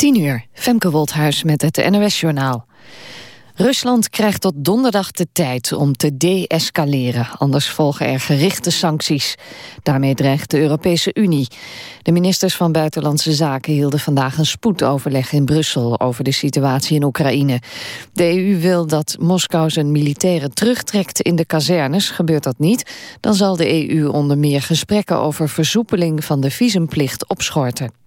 10 uur, Femke Wolthuis met het NOS-journaal. Rusland krijgt tot donderdag de tijd om te de-escaleren. Anders volgen er gerichte sancties. Daarmee dreigt de Europese Unie. De ministers van Buitenlandse Zaken hielden vandaag een spoedoverleg in Brussel... over de situatie in Oekraïne. De EU wil dat Moskou zijn militairen terugtrekt in de kazernes. Gebeurt dat niet, dan zal de EU onder meer gesprekken... over versoepeling van de visumplicht opschorten.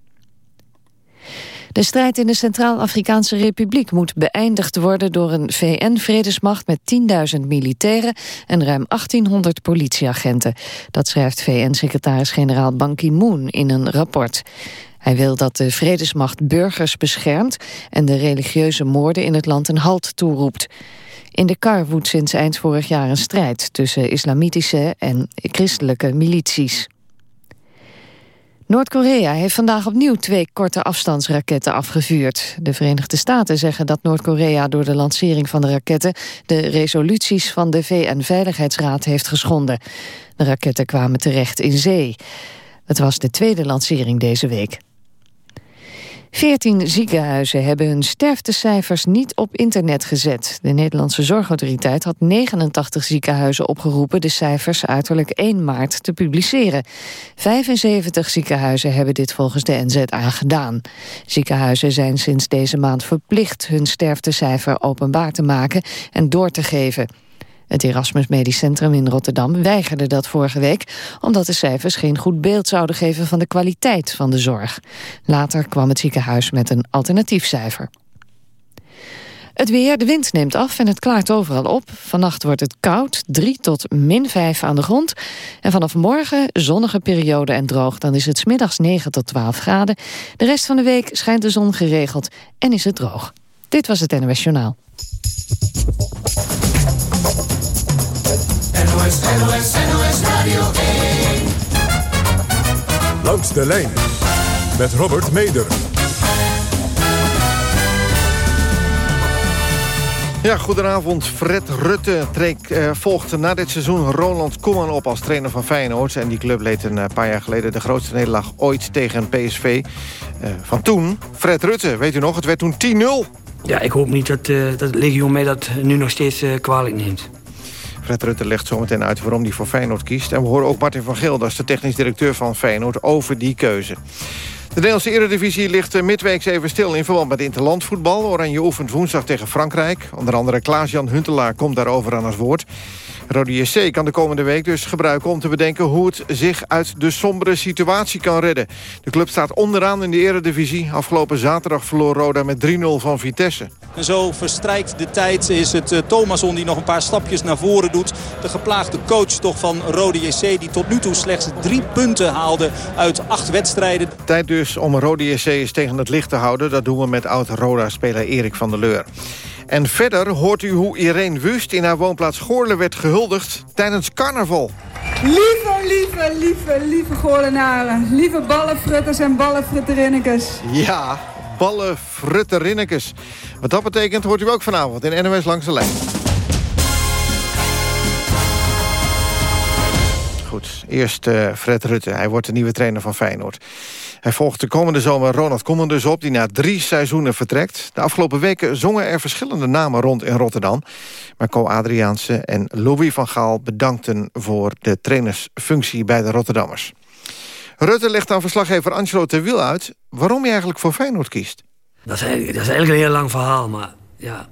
De strijd in de Centraal-Afrikaanse Republiek moet beëindigd worden door een VN-vredesmacht met 10.000 militairen en ruim 1800 politieagenten. Dat schrijft VN-secretaris-generaal Ban Ki-moon in een rapport. Hij wil dat de vredesmacht burgers beschermt en de religieuze moorden in het land een halt toeroept. In de kar woedt sinds eind vorig jaar een strijd tussen islamitische en christelijke milities. Noord-Korea heeft vandaag opnieuw twee korte afstandsraketten afgevuurd. De Verenigde Staten zeggen dat Noord-Korea door de lancering van de raketten... de resoluties van de VN-veiligheidsraad heeft geschonden. De raketten kwamen terecht in zee. Het was de tweede lancering deze week. Veertien ziekenhuizen hebben hun sterftecijfers niet op internet gezet. De Nederlandse Zorgautoriteit had 89 ziekenhuizen opgeroepen... de cijfers uiterlijk 1 maart te publiceren. 75 ziekenhuizen hebben dit volgens de NZA gedaan. Ziekenhuizen zijn sinds deze maand verplicht... hun sterftecijfer openbaar te maken en door te geven. Het Erasmus Medisch Centrum in Rotterdam weigerde dat vorige week... omdat de cijfers geen goed beeld zouden geven van de kwaliteit van de zorg. Later kwam het ziekenhuis met een alternatief cijfer. Het weer, de wind neemt af en het klaart overal op. Vannacht wordt het koud, 3 tot min 5 aan de grond. En vanaf morgen zonnige periode en droog. Dan is het smiddags 9 tot 12 graden. De rest van de week schijnt de zon geregeld en is het droog. Dit was het NOS Journaal. NOS, NOS, NOS Radio 1. Langs de lijn met Robert Meder. Ja, goedenavond. Fred Rutte trek, uh, volgt na dit seizoen Roland Koeman op als trainer van Feyenoord. En die club leed een uh, paar jaar geleden de grootste nederlaag ooit tegen PSV. Uh, eh, van toen, Fred Rutte, weet u nog, het werd toen 10-0. Ja, ik hoop niet dat, dat Legion mij dat nu nog steeds kwalijk neemt. Fred Rutte legt zometeen uit waarom hij voor Feyenoord kiest. En we horen ook Martin van Gildas, de technisch directeur van Feyenoord... over die keuze. De Nederlandse Eredivisie ligt eh, midweeks even stil in verband met interlandvoetbal. Oranje oefent woensdag tegen Frankrijk. Onder andere Klaas-Jan Huntelaar komt daarover aan het woord. Rode JC kan de komende week dus gebruiken om te bedenken... hoe het zich uit de sombere situatie kan redden. De club staat onderaan in de eredivisie. Afgelopen zaterdag verloor Roda met 3-0 van Vitesse. En zo verstrijkt de tijd. Is het uh, Thomason die nog een paar stapjes naar voren doet. De geplaagde coach toch van Rode JC... die tot nu toe slechts drie punten haalde uit acht wedstrijden. Tijd dus om Rode JC eens tegen het licht te houden. Dat doen we met oud-Roda-speler Erik van der Leur. En verder hoort u hoe Irene Wust in haar woonplaats Goorle werd gehuldigd tijdens carnaval. Lieve, lieve, lieve, lieve Goorlenaren. Lieve ballenfrutters en ballenfrutterinnekes. Ja, ballenfrutterinnekes. Wat dat betekent hoort u ook vanavond in NOS Langs de Lijn. Goed, eerst uh, Fred Rutte. Hij wordt de nieuwe trainer van Feyenoord. Hij volgt de komende zomer Ronald Koeman dus op... die na drie seizoenen vertrekt. De afgelopen weken zongen er verschillende namen rond in Rotterdam. Maar Co Adriaanse en Louis van Gaal bedankten... voor de trainersfunctie bij de Rotterdammers. Rutte legt aan verslaggever Angelo Terwiel uit... waarom hij eigenlijk voor Feyenoord kiest. Dat is, eigenlijk, dat is eigenlijk een heel lang verhaal, maar ja...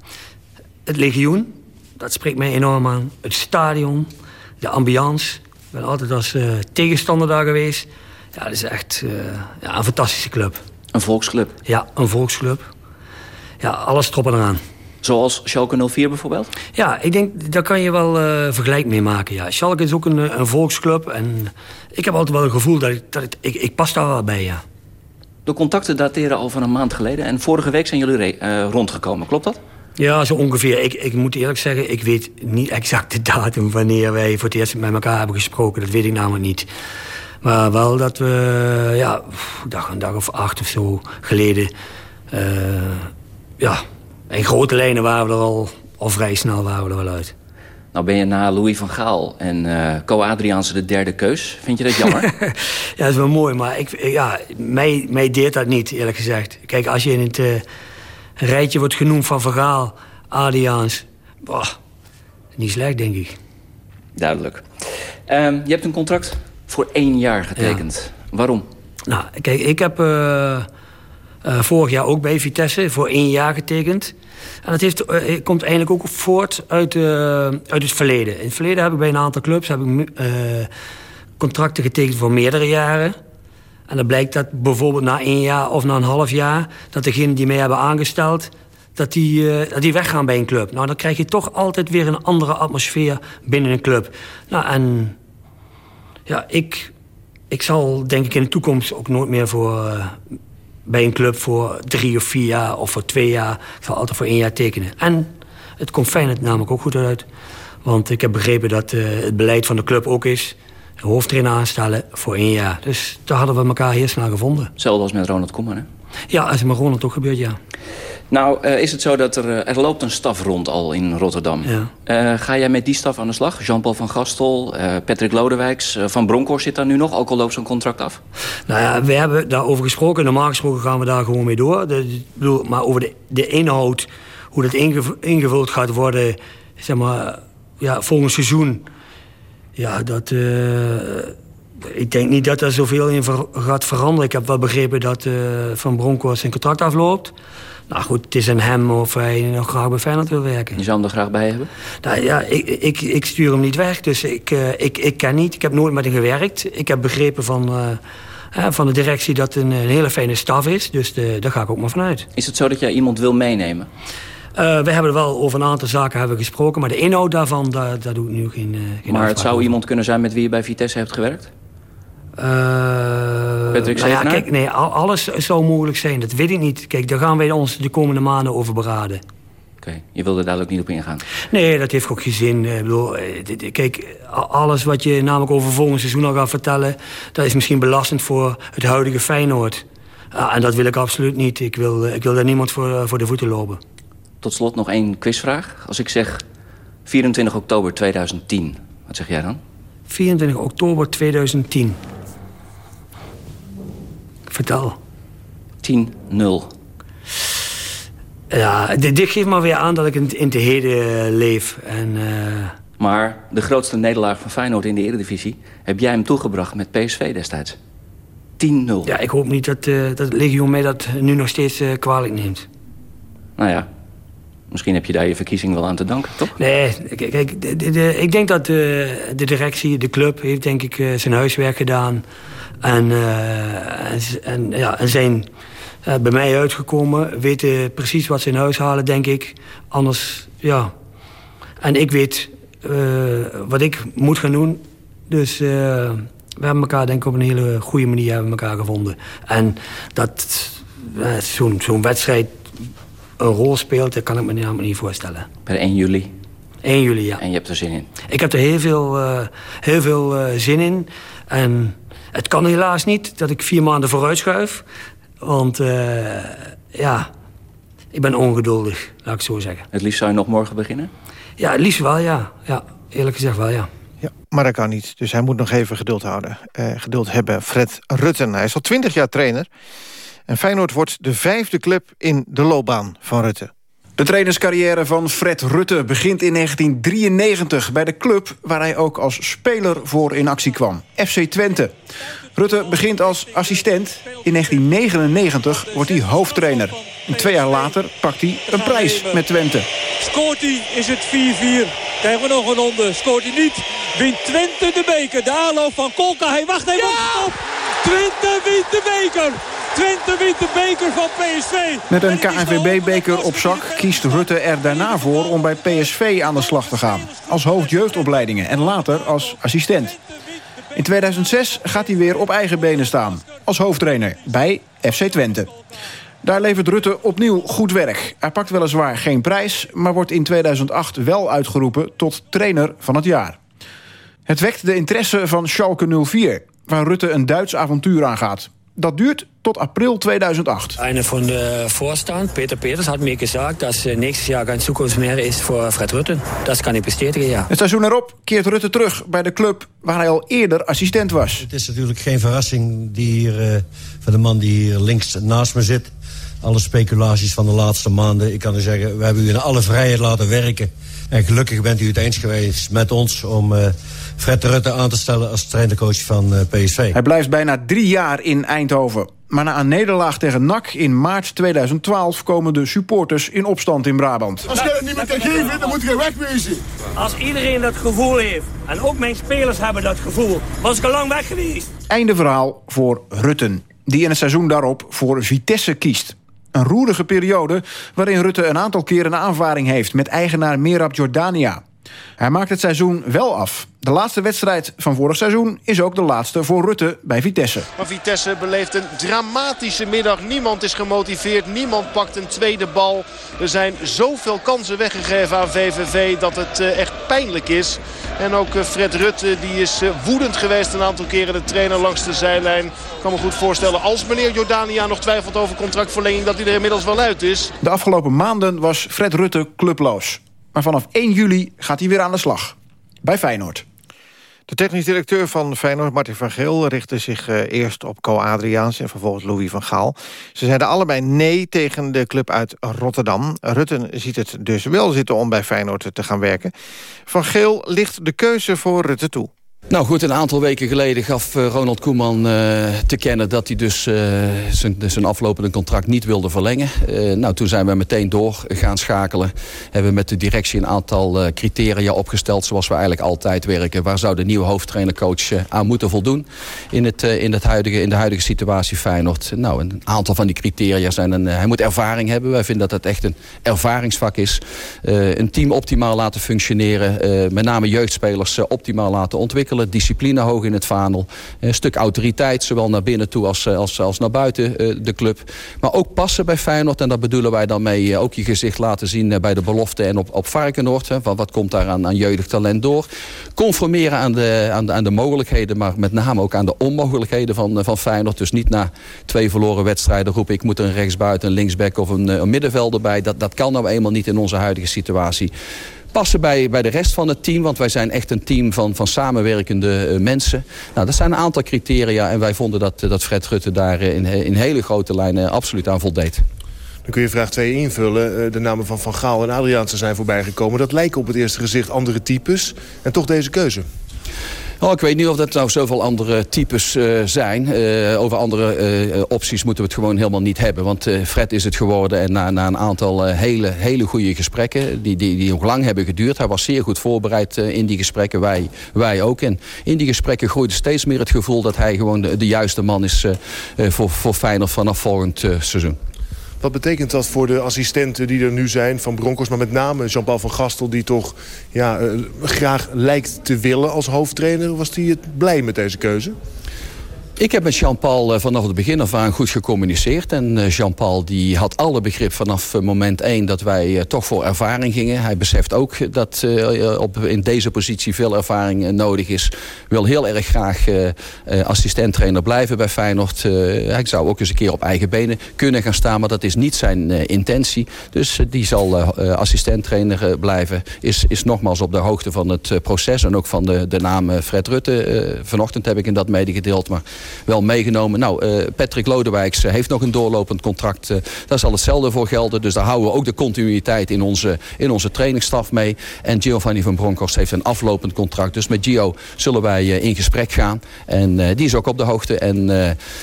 Het legioen, dat spreekt mij enorm aan. Het stadion, de ambiance. Ik ben altijd als uh, tegenstander daar geweest. Ja, dat is echt uh, ja, een fantastische club. Een volksclub? Ja, een volksclub. Ja, alles erop en eraan. Zoals Schalke 04 bijvoorbeeld? Ja, ik denk, daar kan je wel uh, vergelijk mee maken. Ja. Schalke is ook een, een volksclub. En ik heb altijd wel het gevoel dat, ik, dat ik, ik, ik pas daar wel bij, ja. De contacten dateren al van een maand geleden. En vorige week zijn jullie uh, rondgekomen, klopt dat? Ja, zo ongeveer. Ik, ik moet eerlijk zeggen, ik weet niet exact de datum... wanneer wij voor het eerst met elkaar hebben gesproken. Dat weet ik namelijk niet. Maar wel dat we, ja, dag, een dag of acht of zo geleden... Uh, ja, in grote lijnen waren we er al, al vrij snel waren we er wel uit. Nou ben je na Louis van Gaal en uh, Co Adriaanse de derde keus. Vind je dat jammer? ja, dat is wel mooi, maar ik, ja, mij, mij deert dat niet, eerlijk gezegd. Kijk, als je in het uh, rijtje wordt genoemd van Van Gaal, Adriaans... Boah, niet slecht, denk ik. Duidelijk. Um, je hebt een contract voor één jaar getekend. Ja. Waarom? Nou, kijk, ik heb uh, vorig jaar ook bij Vitesse voor één jaar getekend... En dat heeft, uh, komt eigenlijk ook voort uit, uit het verleden. In het verleden heb ik bij een aantal clubs heb ik, contracten getekend voor meerdere jaren. En dan blijkt dat bijvoorbeeld na één jaar of na een half jaar... dat degenen die mij hebben aangesteld, dat die, dat die weggaan bij een club. Nou, dan krijg je toch altijd weer een andere atmosfeer binnen een club. Nou, en ja, ik, ik zal denk ik in de toekomst ook nooit meer voor bij een club voor drie of vier jaar of voor twee jaar. Ik zal altijd voor één jaar tekenen. En het komt Feyenoord namelijk ook goed uit. Want ik heb begrepen dat uh, het beleid van de club ook is... een hoofdtrainer aanstellen voor één jaar. Dus daar hadden we elkaar heel snel gevonden. Hetzelfde als met Ronald Koeman, hè? Ja, als het met Ronald ook gebeurt, ja. Nou, uh, is het zo dat er, uh, er loopt een staf rond al in Rotterdam. Ja. Uh, ga jij met die staf aan de slag? Jean-Paul van Gastel, Patrick Lodewijks, Van Bronckhorst zit daar nu nog, ook al loopt zo'n contract af? Nou ja, we hebben daarover gesproken. Normaal gesproken gaan we daar gewoon mee door. De, bedoel, maar over de, de inhoud, hoe dat ingevuld gaat worden... zeg maar, ja, volgend seizoen... ja, dat... ik denk niet dat er zoveel in gaat veranderen. Ik heb wel begrepen dat Van Bronckhorst zijn contract afloopt... Nou goed, het is aan hem of hij nog graag bij Feyenoord wil werken. Je zou hem er graag bij hebben? Nou ja, ik, ik, ik stuur hem niet weg. Dus ik, uh, ik, ik ken niet. Ik heb nooit met hem gewerkt. Ik heb begrepen van, uh, van de directie dat het een, een, hele fijne staf is. Dus de, daar ga ik ook maar vanuit. Is het zo dat jij iemand wil meenemen? Uh, we hebben wel over een aantal zaken hebben gesproken. Maar de inhoud daarvan, daar, daar doe ik nu geen, geen Maar het zou over. iemand kunnen zijn met wie je bij Vitesse hebt gewerkt? Uh, nou ja, kijk, nee, alles zou mogelijk zijn. Dat weet ik niet. Kijk, daar gaan wij ons de komende maanden over beraden. Oké, okay. je wilde er duidelijk niet op ingaan? Nee, dat heeft ook geen zin. Ik bedoel, kijk, alles wat je namelijk over volgend seizoen al gaat vertellen... dat is misschien belastend voor het huidige Feyenoord. Uh, en dat wil ik absoluut niet. Ik wil, ik wil daar niemand voor, voor de voeten lopen. Tot slot nog één quizvraag. Als ik zeg 24 oktober 2010, wat zeg jij dan? 24 oktober 2010. Vertel. 10-0. Ja, dit, dit, geeft maar weer aan dat ik in, in het heden leef. En, uh... Maar de grootste nederlaag van Feyenoord in de Eredivisie... heb jij hem toegebracht met PSV destijds. 10-0. Ja, ik hoop niet dat, uh, dat Legion mij dat nu nog steeds uh, kwalijk neemt. Nou ja, misschien heb je daar je verkiezing wel aan te danken, toch? Nee, kijk, ik denk dat de, directie, de club... heeft denk ik zijn huiswerk gedaan... En, uh, en, ja, en zijn uh, bij mij uitgekomen. Weten precies wat ze in huis halen, denk ik. Anders, ja. En ik weet wat ik moet gaan doen. Dus we hebben elkaar denk ik op een hele goede manier hebben elkaar gevonden. En dat zo'n zo'n wedstrijd een rol speelt, dat kan ik me helemaal niet voorstellen. Per 1 juli? 1 juli, ja. En je hebt er zin in? Ik heb er heel veel, heel veel zin in. En het kan helaas niet dat ik vier maanden vooruit schuif. Want uh, ja, ik ben ongeduldig, laat ik zo zeggen. Het liefst zou je nog morgen beginnen? Ja, het liefst wel, ja. ja eerlijk gezegd wel, ja. Ja, maar dat kan niet. Dus hij moet nog even geduld houden. Uh, geduld hebben, Fred Rutten. Hij is al twintig jaar trainer. En Feyenoord wordt de vijfde club in de loopbaan van Rutte. De trainerscarrière van Fred Rutte begint in 1993... bij de club waar hij ook als speler voor in actie kwam. FC Twente. Rutte begint als assistent. In 1999 wordt hij hoofdtrainer. En twee jaar later pakt hij een prijs met Twente. Scoort hij is het 4-4. Krijgen we nog een ronde. Scoort hij niet. Wint Twente de beker. De aanloop van Kolka. Hij wacht even ja! op. Twente wint de beker. Twente wint de beker van PSV. Met een KNVB-beker op zak kiest Rutte er daarna voor om bij PSV aan de slag te gaan. Als hoofdjeugdopleidingen en later als assistent. In 2006 gaat hij weer op eigen benen staan. Als hoofdtrainer bij FC Twente. Daar levert Rutte opnieuw goed werk. Hij pakt weliswaar geen prijs, maar wordt in 2008 wel uitgeroepen tot trainer van het jaar. Het wekt de interesse van Schalke 04, waar Rutte een Duits avontuur aangaat. Dat duurt tot april 2008. Een van de voorstand, Peter Peters, had me gezegd... dat nächstes jaar geen toekomst meer is voor Fred Rutte. Dat kan ik bestätigen, ja. Het seizoen erop keert Rutte terug bij de club... waar hij al eerder assistent was. Het is natuurlijk geen verrassing die hier, uh, van de man die hier links naast me zit. Alle speculaties van de laatste maanden. Ik kan u zeggen, we hebben u in alle vrijheid laten werken. En gelukkig bent u het eens geweest met ons om... Uh, Fred Rutte aan te stellen als trainercoach van uh, PSV. Hij blijft bijna drie jaar in Eindhoven. Maar na een nederlaag tegen NAC in maart 2012... komen de supporters in opstand in Brabant. Als je het niet meer kan geven, dan moet je wegwezen. Als iedereen dat gevoel heeft, en ook mijn spelers hebben dat gevoel... was ik al lang weg geweest. Einde verhaal voor Rutten, die in het seizoen daarop voor Vitesse kiest. Een roerige periode waarin Rutte een aantal keren een aanvaring heeft... met eigenaar Merab Jordania. Hij maakt het seizoen wel af. De laatste wedstrijd van vorig seizoen is ook de laatste voor Rutte bij Vitesse. Maar Vitesse beleeft een dramatische middag. Niemand is gemotiveerd, niemand pakt een tweede bal. Er zijn zoveel kansen weggegeven aan VVV dat het eh, echt pijnlijk is. En ook eh, Fred Rutte die is eh, woedend geweest een aantal keren. De trainer langs de zijlijn. Ik kan me goed voorstellen als meneer Jordania nog twijfelt over contractverlenging... dat hij er inmiddels wel uit is. De afgelopen maanden was Fred Rutte clubloos. Maar vanaf 1 juli gaat hij weer aan de slag. Bij Feyenoord. De technisch directeur van Feyenoord, Martin van Geel... richtte zich uh, eerst op Co Adriaans en vervolgens Louis van Gaal. Ze zeiden allebei nee tegen de club uit Rotterdam. Rutten ziet het dus wel zitten om bij Feyenoord te gaan werken. Van Geel ligt de keuze voor Rutte toe. Nou goed, een aantal weken geleden gaf uh, Ronald Koeman uh, te kennen... dat hij dus uh, zijn aflopende contract niet wilde verlengen. nou, toen zijn we meteen door gaan schakelen. Hebben met de directie een aantal criteria opgesteld... zoals we eigenlijk altijd werken. Waar zou de nieuwe hoofdtrainercoach aan moeten voldoen... in, het, in, het huidige, in de huidige situatie Feyenoord? Nou, een aantal van die criteria zijn... Een, hij moet ervaring hebben. Wij vinden dat het echt een ervaringsvak is. een team optimaal laten functioneren. met name jeugdspelers optimaal laten ontwikkelen discipline hoog in het vaandel. Een stuk autoriteit, zowel naar binnen toe als, eh, als, als naar buiten eh, de club. Maar ook passen bij Feyenoord. En daar bedoelen wij dan mee eh, ook je gezicht laten zien bij de belofte en op, op Varkenoord. Van wat komt daar aan, aan jeugdig talent door. Conformeren aan de, aan, de, aan de mogelijkheden, maar met name ook aan de onmogelijkheden van, van Feyenoord. Dus niet na twee verloren wedstrijden roepen ik moet een rechtsbuiten, een linksback of een, een middenvelder bij. Dat, dat kan nou eenmaal niet in onze huidige situatie passen bij, bij de rest van het team. Want wij zijn echt een team van, van samenwerkende uh, mensen. Nou, dat zijn een aantal criteria. En wij vonden dat, dat Fred Rutte daar in, in hele grote lijnen absoluut aan voldeed. Dan kun je vraag 2 invullen. De namen van Van Gaal en Adriaanse zijn voorbijgekomen. Dat lijken op het eerste gezicht andere types. En toch deze keuze. Oh, ik weet niet of dat nou zoveel andere types uh, zijn. Uh, over andere uh, opties moeten we het gewoon helemaal niet hebben. Want Fred is het geworden en na, na een aantal hele, hele goede gesprekken... Die, die, die nog lang hebben geduurd. Hij was zeer goed voorbereid in die gesprekken, wij, wij ook. En in die gesprekken groeide steeds meer het gevoel... dat hij gewoon de, de juiste man is voor, voor Feyenoord vanaf volgend seizoen. Wat betekent dat voor de assistenten die er nu zijn van Broncos... maar met name Jean-Paul van Gastel die toch ja, uh, graag lijkt te willen als hoofdtrainer? Was hij het blij met deze keuze? Ik heb met Jean-Paul vanaf het begin af aan goed gecommuniceerd. En Jean-Paul die had alle begrip vanaf moment één dat wij toch voor ervaring gingen. Hij beseft ook dat op, in deze positie veel ervaring nodig is. Wil heel erg graag assistent-trainer blijven bij Feyenoord. hij zou ook eens een keer op eigen benen kunnen gaan staan. Maar dat is niet zijn intentie. Dus die zal assistent-trainer blijven. Is, is nogmaals op de hoogte van het proces. En ook van de, de naam Fred Rutte. vanochtend heb ik in dat medegedeeld. Maar wel meegenomen. Nou, uh, Patrick Lodewijks heeft nog een doorlopend contract. Uh, daar zal hetzelfde voor gelden. Dus daar houden we ook de continuïteit in onze, in onze trainingsstaf mee. En Giovanni van Bronckhorst heeft een aflopend contract. Dus met Gio zullen wij in gesprek gaan. En die is ook op de hoogte. En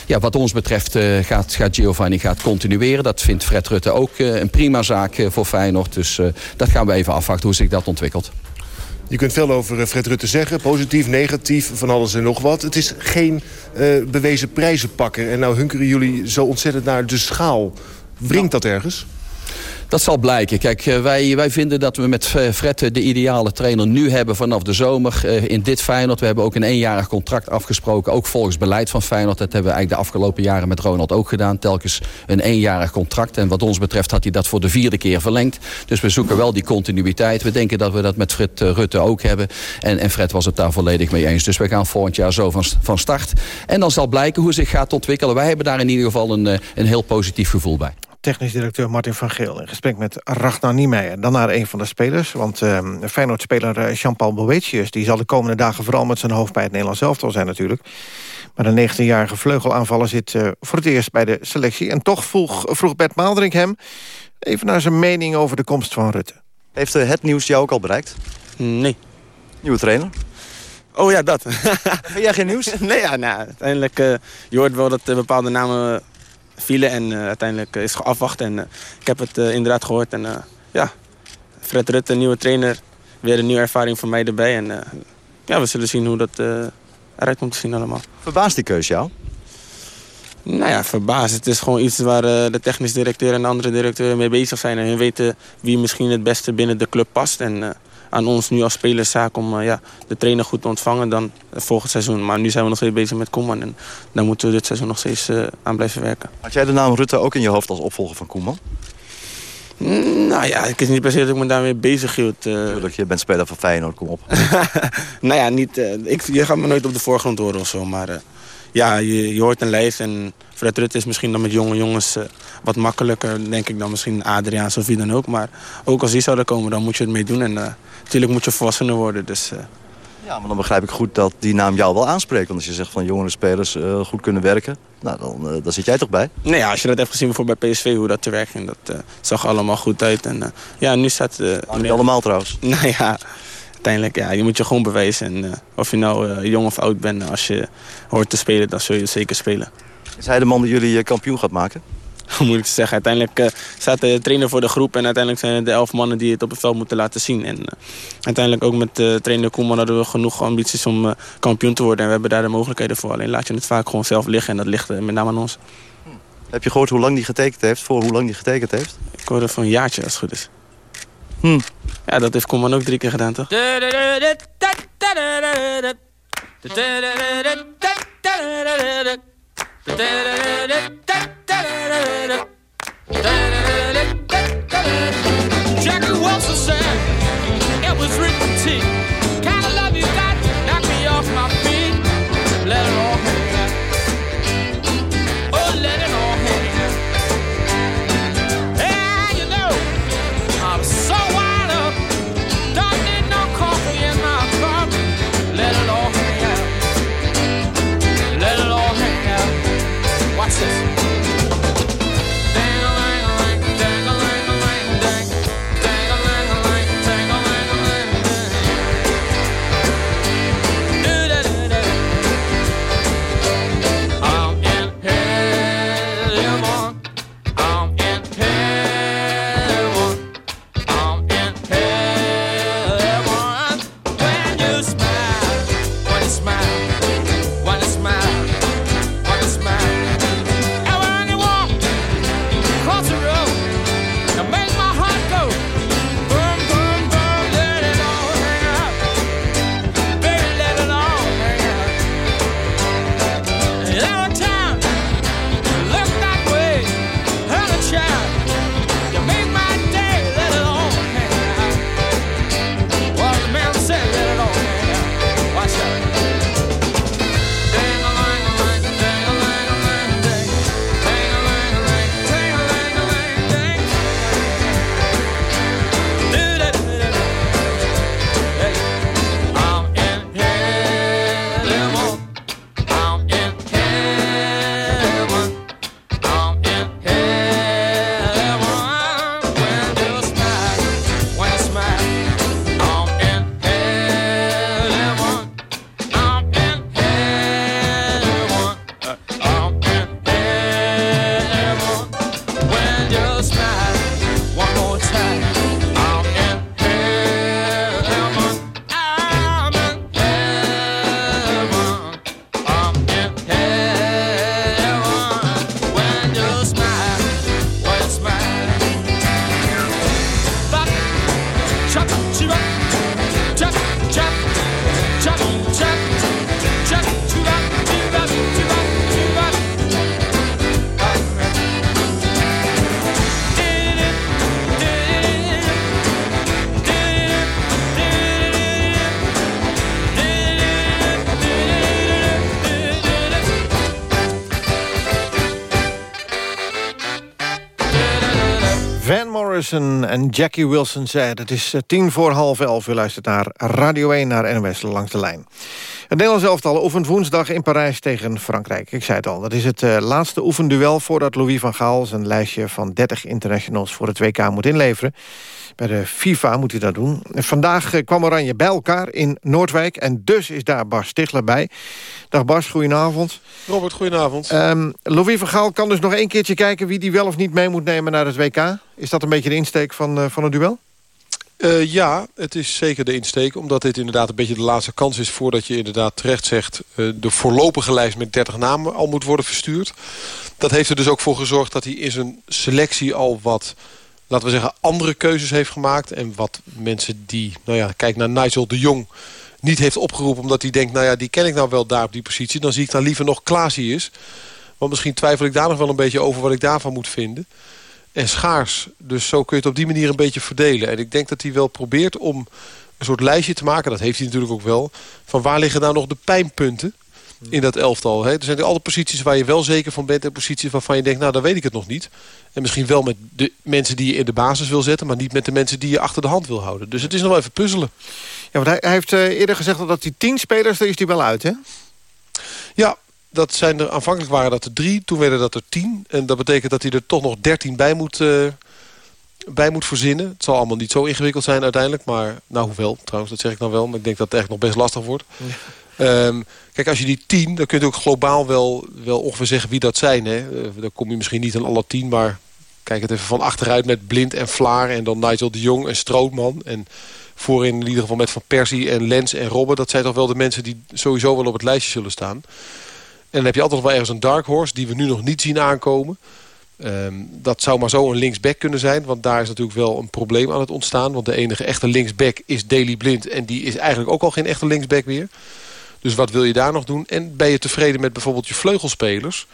ja, wat ons betreft gaat, gaat Giovanni gaat continueren. Dat vindt Fred Rutte ook een prima zaak voor Feyenoord. Dus dat gaan we even afwachten hoe zich dat ontwikkelt. Je kunt veel over Fred Rutte zeggen. Positief, negatief, van alles en nog wat. Het is geen uh, bewezen prijzenpakker. En nou hunkeren jullie zo ontzettend naar de schaal. Wringt dat ergens? Dat zal blijken. Kijk, wij, wij vinden dat we met Fred de ideale trainer nu hebben vanaf de zomer in dit Feyenoord. We hebben ook een eenjarig contract afgesproken, ook volgens beleid van Feyenoord. Dat hebben we eigenlijk de afgelopen jaren met Ronald ook gedaan. Telkens een eenjarig contract. En wat ons betreft had hij dat voor de vierde keer verlengd. Dus we zoeken wel die continuïteit. We denken dat we dat met Fred Rutte ook hebben. En, en Fred was het daar volledig mee eens. Dus we gaan volgend jaar zo van, van start. En dan zal blijken hoe zich gaat ontwikkelen. Wij hebben daar in ieder geval een, een heel positief gevoel bij technisch directeur Martin van Geel... in gesprek met Ragnar Niemeyer. Dan naar een van de spelers, want uh, Feyenoord-speler eh, Jean-Paul Boetius... die zal de komende dagen vooral met zijn hoofd bij het Nederlands elftal zijn natuurlijk. Maar de 19-jarige vleugelaanvaller zit uh, voor het eerst bij de selectie. En toch vroeg, vroeg Bert Maalderink hem even naar zijn mening over de komst van Rutte. Heeft uh, het nieuws jou ook al bereikt? Nee. Nieuwe trainer? Oh ja, dat. Vind jij geen nieuws? nee, ja, nou, uiteindelijk, uh, je hoort wel dat bepaalde namen vielen. En uh, uiteindelijk is het afwachten. En uh, ik heb het uh, inderdaad gehoord. En ja, Fred Rutte, nieuwe trainer. Weer een nieuwe ervaring voor mij erbij. En ja, we zullen zien hoe dat eruit komt te zien allemaal. Verbaast die keus jou? Nou ja, verbaasd. Het is gewoon iets waar de technisch directeur en de andere directeur mee bezig zijn. En hun weten wie misschien het beste binnen de club past. En aan ons nu als spelerszaak om ja, de trainer goed te ontvangen dan volgend seizoen. Maar nu zijn we nog steeds bezig met Koeman en daar moeten we dit seizoen nog steeds uh, aan blijven werken. Had jij de naam Rutte ook in je hoofd als opvolger van Koeman? Mm, nou ja, het is niet per se dat ik me daarmee bezig hield. Tuurlijk, je bent speler van Feyenoord, kom op. nou ja, niet, ik, je gaat me nooit op de voorgrond horen of zo, maar ja, je, je, hoort een lijst en Fred Rutte is misschien dan met jonge jongens wat makkelijker, denk ik dan misschien Adriaans of wie dan ook. Maar ook als die zouden komen, dan moet je het mee doen en natuurlijk moet je volwassener worden. Dus, uh... Ja, maar dan begrijp ik goed dat die naam jou wel aanspreekt. Want als je zegt van jongere spelers goed kunnen werken, nou, dan, dan zit jij toch bij? Nee, ja, als je dat hebt gezien bijvoorbeeld bij PSV, hoe dat te werken ging, dat zag allemaal goed uit. En ja, nu staat... Uh, niet allemaal trouwens. Nou ja, uiteindelijk, ja, je moet je gewoon bewijzen. En of je nou jong of oud bent, als je hoort te spelen, dan zul je zeker spelen. Is hij de man die jullie kampioen gaat maken? moeilijk te zeggen. Uiteindelijk staat de trainer voor de groep en uiteindelijk zijn het de elf mannen die het op het veld moeten laten zien. En uiteindelijk ook met trainer Koeman hadden we genoeg ambities om kampioen te worden. En we hebben daar de mogelijkheden voor. Alleen laat je het vaak gewoon zelf liggen en dat ligt met name aan ons. Hm. Heb je gehoord hoe lang die getekend heeft? Voor hoe lang die getekend heeft? Ik hoorde van een jaartje als het goed is. Hm. Ja, dat heeft Koeman ook drie keer gedaan, toch? Jackie Wilson said it was written Jackie Wilson zei... het is eh, tien voor half elf. U luistert naar Radio 1 naar NOS langs de lijn. Het Nederlands elftal oefent woensdag in Parijs tegen Frankrijk. Ik zei het al, dat is het uh, laatste oefenduel... voordat Louis van Gaal zijn lijstje van 30 internationals... voor het WK moet inleveren. Bij de FIFA moet hij dat doen. Vandaag eh, kwam Oranje bij elkaar in Noordwijk... en dus is daar Bas Stigler bij. Dag Bas, goedenavond. Robert, goedenavond. Um, Louis van Gaal kan dus nog één keertje kijken... wie die wel of niet mee moet nemen naar het WK. Is dat een beetje de insteek van, uh, van het duel? Uh, ja, het is zeker de insteek. Omdat dit inderdaad een beetje de laatste kans is... voordat je inderdaad terecht zegt... Uh, de voorlopige lijst met 30 namen al moet worden verstuurd. Dat heeft er dus ook voor gezorgd dat hij in zijn selectie al wat... laten we zeggen, andere keuzes heeft gemaakt. En wat mensen die... nou ja, kijk naar Nigel de Jong... niet heeft opgeroepen omdat hij denkt... nou ja, die ken ik nou wel daar op die positie. Dan zie ik dan liever nog Klaasie is. Want misschien twijfel ik daar nog wel een beetje over... wat ik daarvan moet vinden en schaars. Dus zo kun je het op die manier een beetje verdelen. En ik denk dat hij wel probeert om een soort lijstje te maken. Dat heeft hij natuurlijk ook wel. Van waar liggen nou nog de pijnpunten in dat elftal. Hè? Er zijn alle posities waar je wel zeker van bent... en posities waarvan je denkt, nou, dan weet ik het nog niet. En misschien wel met de mensen die je in de basis wil zetten... maar niet met de mensen die je achter de hand wil houden. Dus het is nog wel even puzzelen. Ja, want hij, hij heeft uh, eerder gezegd dat die tien spelers... daar is hij wel uit, hè? Ja, dat zijn er, aanvankelijk waren dat er drie, toen werden dat er tien. En dat betekent dat hij er toch nog dertien bij moet, uh, bij moet verzinnen. Het zal allemaal niet zo ingewikkeld zijn uiteindelijk. Maar, nou hoewel, trouwens, dat zeg ik dan wel. Maar ik denk dat het echt nog best lastig wordt. Ja. Um, kijk, als je die tien, dan kun je ook globaal wel, wel ongeveer zeggen wie dat zijn. Hè? Uh, dan kom je misschien niet aan alle tien, maar kijk het even van achteruit met Blind en Vlaar. En dan Nigel de Jong en Strootman. En voorin in ieder geval met Van Persie en Lens en Robben. Dat zijn toch wel de mensen die sowieso wel op het lijstje zullen staan. En dan heb je altijd wel ergens een dark horse... die we nu nog niet zien aankomen. Um, dat zou maar zo een linksback kunnen zijn. Want daar is natuurlijk wel een probleem aan het ontstaan. Want de enige echte linksback is Daley Blind. En die is eigenlijk ook al geen echte linksback meer. Dus wat wil je daar nog doen? En ben je tevreden met bijvoorbeeld je vleugelspelers?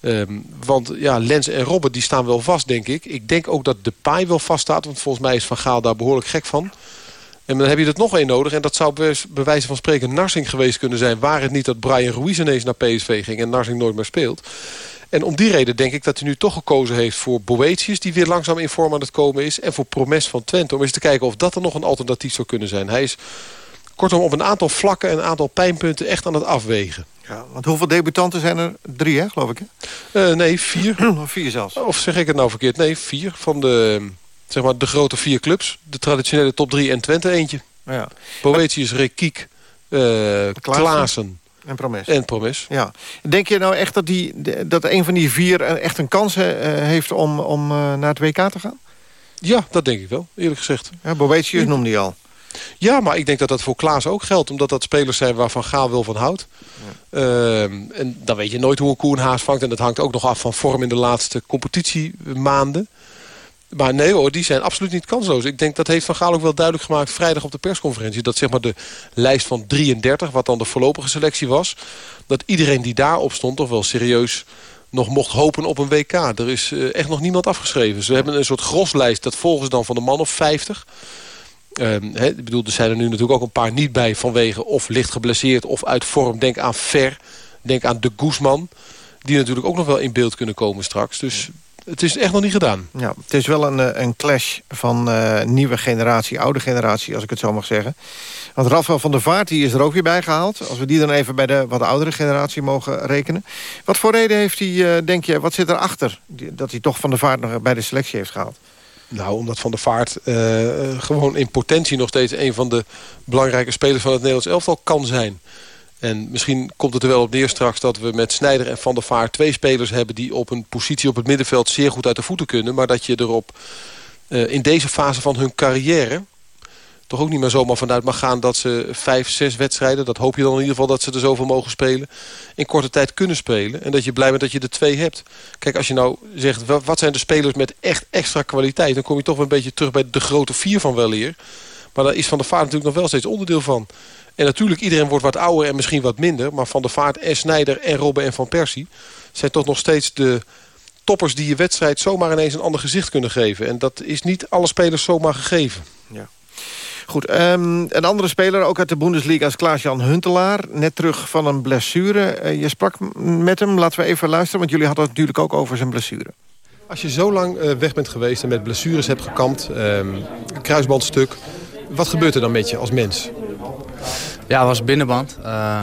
Um, want ja, Lens en Robert die staan wel vast, denk ik. Ik denk ook dat de paai wel vast staat. Want volgens mij is Van Gaal daar behoorlijk gek van. En dan heb je er nog één nodig. En dat zou bij wijze van spreken Narsing geweest kunnen zijn. Waar het niet dat Brian Ruiz ineens naar PSV ging en Narsing nooit meer speelt. En om die reden denk ik dat hij nu toch gekozen heeft voor Boetius... die weer langzaam in vorm aan het komen is. En voor Promes van Twente. Om eens te kijken of dat er nog een alternatief zou kunnen zijn. Hij is kortom op een aantal vlakken en een aantal pijnpunten echt aan het afwegen. Ja, want hoeveel debutanten zijn er? Drie, hè, geloof ik? Hè? Uh, nee, vier. vier zelfs. Of zeg ik het nou verkeerd? Nee, vier van de zeg maar, de grote vier clubs. De traditionele top drie en Twente eentje. Ja. Boetius, Rekiek, uh, Klaassen. En Promes. En Promes. Ja. Denk je nou echt dat, die, dat een van die vier echt een kans uh, heeft om, om naar het WK te gaan? Ja, dat denk ik wel, eerlijk gezegd. Ja, Boetius ja. noemde hij al. Ja, maar ik denk dat dat voor Klaas ook geldt. Omdat dat spelers zijn waarvan Gaal wel van houdt. Ja. Uh, en dan weet je nooit hoe een koe een haas vangt. En dat hangt ook nog af van vorm in de laatste competitiemaanden. Maar nee hoor, die zijn absoluut niet kansloos. Ik denk dat heeft Van Gaal ook wel duidelijk gemaakt vrijdag op de persconferentie. Dat zeg maar de lijst van 33, wat dan de voorlopige selectie was. Dat iedereen die daarop stond toch wel serieus nog mocht hopen op een WK. Er is uh, echt nog niemand afgeschreven. Ze hebben een soort groslijst, dat volgen ze dan van de man of 50. Um, he, ik bedoel, er zijn er nu natuurlijk ook een paar niet bij vanwege of licht geblesseerd of uit vorm. Denk aan Ver, denk aan de Guzman. Die natuurlijk ook nog wel in beeld kunnen komen straks. Dus het is echt nog niet gedaan. Ja, het is wel een, een clash van uh, nieuwe generatie, oude generatie, als ik het zo mag zeggen. Want Rafael van der Vaart die is er ook weer bij gehaald. Als we die dan even bij de wat oudere generatie mogen rekenen. Wat voor reden heeft hij, uh, denk je, wat zit erachter... dat hij toch van der Vaart nog bij de selectie heeft gehaald? Nou, omdat Van der Vaart uh, gewoon in potentie nog steeds... een van de belangrijke spelers van het Nederlands elftal kan zijn. En misschien komt het er wel op neer straks dat we met Snijder en Van der Vaart... twee spelers hebben die op een positie op het middenveld zeer goed uit de voeten kunnen. Maar dat je erop uh, in deze fase van hun carrière... toch ook niet meer zomaar vanuit mag gaan dat ze vijf, zes wedstrijden... dat hoop je dan in ieder geval dat ze er zoveel mogen spelen... in korte tijd kunnen spelen. En dat je blij bent dat je er twee hebt. Kijk, als je nou zegt, wat zijn de spelers met echt extra kwaliteit... dan kom je toch wel een beetje terug bij de grote vier van weleer. Maar daar is Van der Vaart natuurlijk nog wel steeds onderdeel van... En natuurlijk, iedereen wordt wat ouder en misschien wat minder. Maar Van der Vaart en Snijder en Robben en Van Persie... zijn toch nog steeds de toppers die je wedstrijd zomaar ineens een ander gezicht kunnen geven. En dat is niet alle spelers zomaar gegeven. Ja. Goed, um, een andere speler, ook uit de Bundesliga, is Klaas-Jan Huntelaar. Net terug van een blessure. Uh, je sprak met hem, laten we even luisteren... want jullie hadden het natuurlijk ook over zijn blessure. Als je zo lang eh, weg bent geweest en met blessures hebt gekampt, ehm, kruisbandstuk... wat gebeurt er dan met je als mens? Ja, het was binnenband. Uh,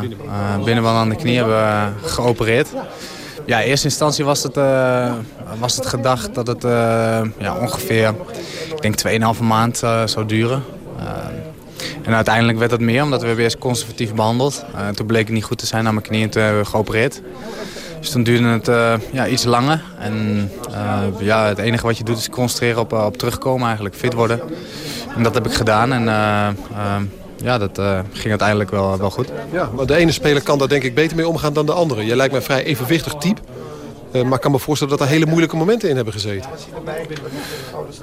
binnenband aan de knie hebben we geopereerd. Ja, in eerste instantie was het, uh, was het gedacht dat het ja, ongeveer, ik denk 2,5 maand zou duren. en uiteindelijk werd dat meer, omdat we eerst conservatief behandeld. toen bleek het niet goed te zijn aan mijn knie en toen hebben we geopereerd. Dus dan duurde het ja, iets langer. En ja, het enige wat je doet is concentreren op, op terugkomen eigenlijk, fit worden. En dat heb ik gedaan en ja, dat uh, ging uiteindelijk wel, wel goed. Ja, maar de ene speler kan daar denk ik beter mee omgaan dan de andere. Je lijkt mij een vrij evenwichtig type. Uh, maar ik kan me voorstellen dat er hele moeilijke momenten in hebben gezeten.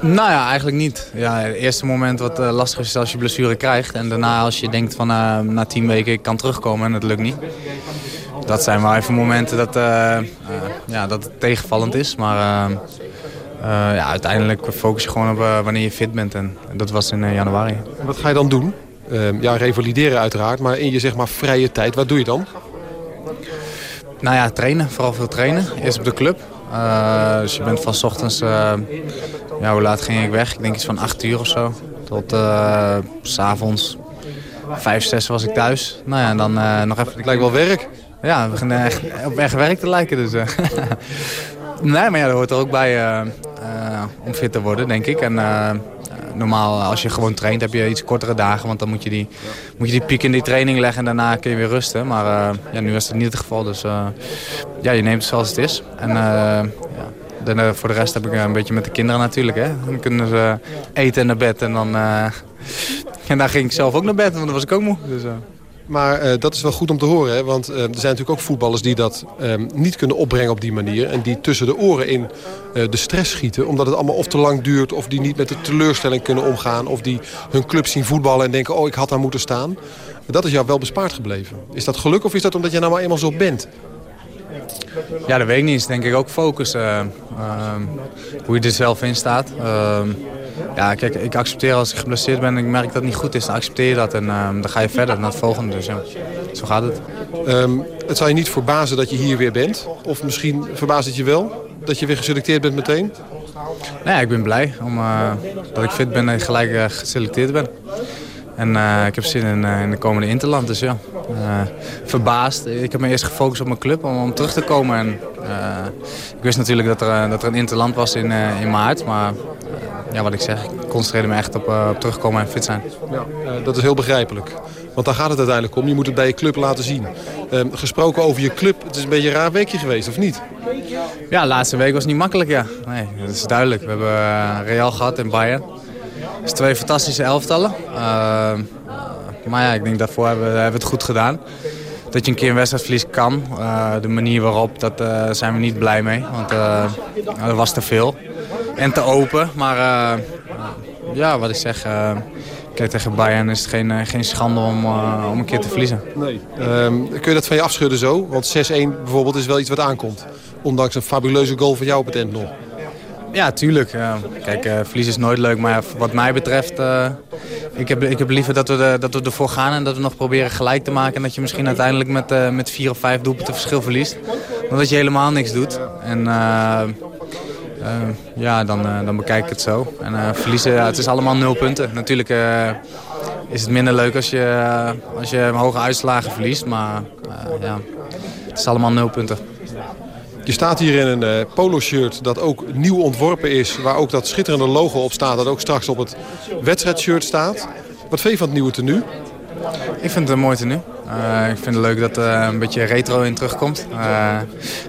Nou ja, eigenlijk niet. Ja, het eerste moment wat uh, lastig is als je blessure krijgt. En daarna als je denkt van na tien weken ik kan terugkomen en het lukt niet. Dat zijn wel even momenten dat, ja, dat het tegenvallend is. Maar ja, uiteindelijk focus je gewoon op wanneer je fit bent. En dat was in januari. En wat ga je dan doen? Uh, ja, revalideren uiteraard. Maar in je zeg maar, vrije tijd, wat doe je dan? Nou ja, trainen. Vooral veel trainen. Eerst op de club. Uh, dus je bent van s ochtends... Uh, ja, hoe laat ging ik weg? Ik denk iets van 8 uur of zo. Tot uh, s avonds 5, 6 was ik thuis. Nou ja, en dan nog even... Het lijkt wel werk. Ja, we beginnen echt op echt werk te lijken. Dus, nee, maar ja, dat hoort er ook bij om fit te worden, denk ik. En normaal als je gewoon traint heb je iets kortere dagen. Want dan moet je die, moet je die piek in die training leggen en daarna kun je weer rusten. Maar uh, ja, nu was dat niet het geval. Dus uh, ja, je neemt het zoals het is. En ja, dan, voor de rest heb ik een beetje met de kinderen natuurlijk. Hè. Dan kunnen ze eten en naar bed. En dan, en daar ging ik zelf ook naar bed, want dan was ik ook moe. Dus, maar uh, dat is wel goed om te horen. Hè? Want uh, er zijn natuurlijk ook voetballers die dat um, niet kunnen opbrengen op die manier. En die tussen de oren in uh, de stress schieten. Omdat het allemaal of te lang duurt. Of die niet met de teleurstelling kunnen omgaan. Of die hun club zien voetballen en denken... oh, ik had daar moeten staan. Dat is jou wel bespaard gebleven. Is dat geluk of is dat omdat je nou maar eenmaal zo bent? Ja, dat weet ik niet. is denk ik ook focus. Uh, hoe je er zelf in staat. Uh, ja, kijk, ik accepteer als ik geblesseerd ben en ik merk dat het niet goed is, dan accepteer je dat. En dan ga je verder naar het volgende. Dus ja, zo gaat het. Um, het zou je niet verbazen dat je hier weer bent? Of misschien verbaast het je wel dat je weer geselecteerd bent meteen? Nee, ja, ik ben blij om, uh, dat ik fit ben en gelijk uh, geselecteerd ben. En uh, ik heb zin in, in, de komende Interland, dus ja. verbaasd. Ik heb me eerst gefocust op mijn club om, om terug te komen. En, ik wist natuurlijk dat er, dat er een Interland was in, in maart, maar ja, wat ik zeg, ik concentreerde me echt op, op terugkomen en fit zijn. Ja, dat is heel begrijpelijk. Want daar gaat het uiteindelijk om. Je moet het bij je club laten zien. Uh, gesproken over je club, het is een beetje een raar weekje geweest, of niet? Ja, de laatste week was niet makkelijk, ja. Nee, dat is duidelijk. We hebben eh, Real gehad in Bayern. Dat is twee fantastische elftallen. maar ja, ik denk daarvoor hebben we, hebben het goed gedaan. Dat je een keer een wedstrijd verliest kan. de manier waarop, dat zijn we niet blij mee. Want er was te veel en te open. Maar ja, wat ik zeg, kijk, tegen Bayern is het geen, geen schande om, om een keer te verliezen. Nee. Um, kun je dat van je afschudden zo? Want 6-1 bijvoorbeeld is wel iets wat aankomt. Ondanks een fabuleuze goal van jou op het eind nog. Ja, tuurlijk. kijk, uh, verliezen is nooit leuk. Maar wat mij betreft, uh, ik, heb, ik heb liever dat we, dat we ervoor gaan en dat we nog proberen gelijk te maken. En dat je misschien uiteindelijk met, uh, met vier of vijf doelpunten verschil verliest. Dan dat je helemaal niks doet. En ja, dan, dan bekijk ik het zo. En verliezen, ja, het is allemaal nul punten. Natuurlijk is het minder leuk als je, als je hoge uitslagen verliest. Maar ja, het is allemaal nul punten. Je staat hier in een polo-shirt dat ook nieuw ontworpen is. Waar ook dat schitterende logo op staat. Dat ook straks op het wedstrijdshirt staat. Wat vind je van het nieuwe tenue? Ik vind het een mooi tenue. Uh, ik vind het leuk dat er een beetje retro in terugkomt. Uh,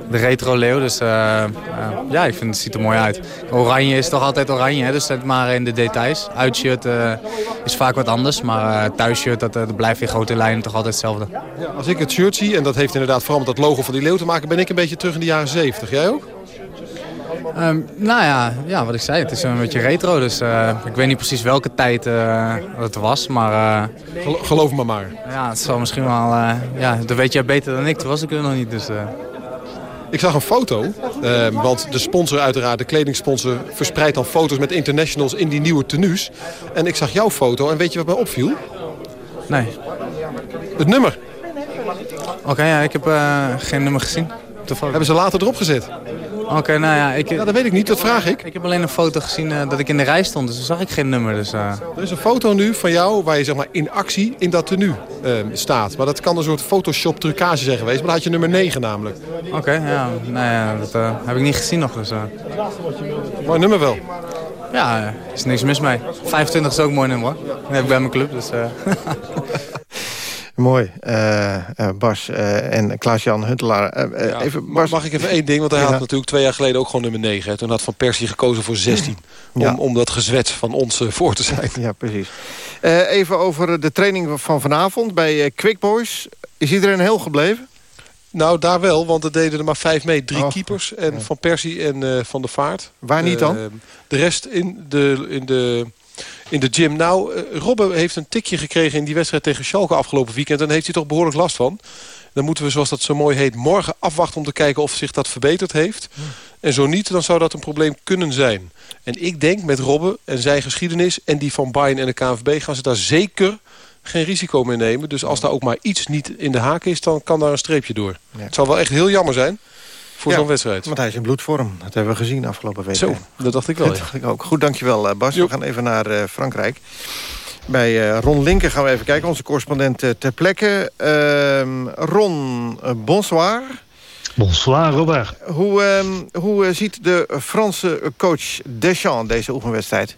de retro leeuw, dus ja, ik vind het ziet er mooi uit. Oranje is toch altijd oranje, hè? dus het maar in de details. Uitshirt is vaak wat anders, maar thuisshirt dat, dat blijft in grote lijnen toch altijd hetzelfde. Ja, als ik het shirt zie, en dat heeft inderdaad vooral met dat logo van die leeuw te maken, ben ik een beetje terug in de jaren 70. Jij ook? Um, nou ja, ja, wat ik zei, het is een beetje retro. Dus uh, ik weet niet precies welke tijd uh, het was, maar... Uh, Geloof me maar. Ja, het zal misschien wel... ja, dat weet jij beter dan ik. Toen was ik er nog niet, dus... Ik zag een foto, ehm, want de sponsor uiteraard, de kledingsponsor... verspreidt dan foto's met internationals in die nieuwe tenues. En ik zag jouw foto en weet je wat mij opviel? Nee. Het nummer. Oké, okay, ja, ik heb geen nummer gezien. Toevallig. Hebben ze later erop gezet? Oké, nou ja, ik... Ja, dat weet ik niet, dat vraag ik. Ik heb alleen een foto gezien eh, dat ik in de rij stond, dus toen zag ik geen nummer. Dus, eh. Er is een foto nu van jou waar je zeg maar, in actie in dat tenue eh, staat. Maar dat kan een soort Photoshop-trucage zijn geweest. Maar dan had je nummer 9 namelijk. Oké, ja, nou ja, dat eh, heb ik niet gezien nog. Dus. Mooi nummer wel. Ja, er is niks mis mee. 25 is ook een mooi nummer hoor. Dat heb ik bij mijn club, dus... Mooi, eh, eh, Bas eh, en Klaas-Jan Huntelaar. Even, Mag- Bas, Mag ik even één ding? Want hij Ja. had natuurlijk twee jaar geleden ook gewoon nummer 9. Hè. Toen had Van Persie gekozen voor 16. Om, Ja. om dat gezwets van ons voor te zijn. Ja, precies. Even over de training van vanavond bij Quick Boys. Is iedereen heel gebleven? Nou, daar wel, want er deden er maar vijf mee. Drie Oh, keepers en Van Persie en Van der Vaart. Waar niet dan? De rest in de, in de, in de gym. Nou, eh, Robbe heeft een tikje gekregen in die wedstrijd tegen Schalke afgelopen weekend. En daar heeft hij toch behoorlijk last van. Dan moeten we, zoals dat zo mooi heet, morgen afwachten om te kijken of zich dat verbeterd heeft. En zo niet, dan zou dat een probleem kunnen zijn. En ik denk met Robbe en zijn geschiedenis en die van Bayern en de KNVB... gaan ze daar zeker geen risico mee nemen. Dus als daar ook maar iets niet in de haak is, dan kan daar een streepje door. Het zal wel echt heel jammer zijn voor Ja, zo'n wedstrijd. Want hij is in bloedvorm. Dat hebben we gezien afgelopen week. Zo, dat dacht ik wel. Dat ja. dacht ik ook. Goed, dankjewel eh, Bas. We gaan even naar eh, Frankrijk. Bij eh, Ron Linker gaan we even kijken, onze correspondent ter plekke. Ehm, Ron, bonsoir. Bonsoir, Robert. Hoe, ehm, hoe ziet de Franse coach Deschamps deze oefenwedstrijd?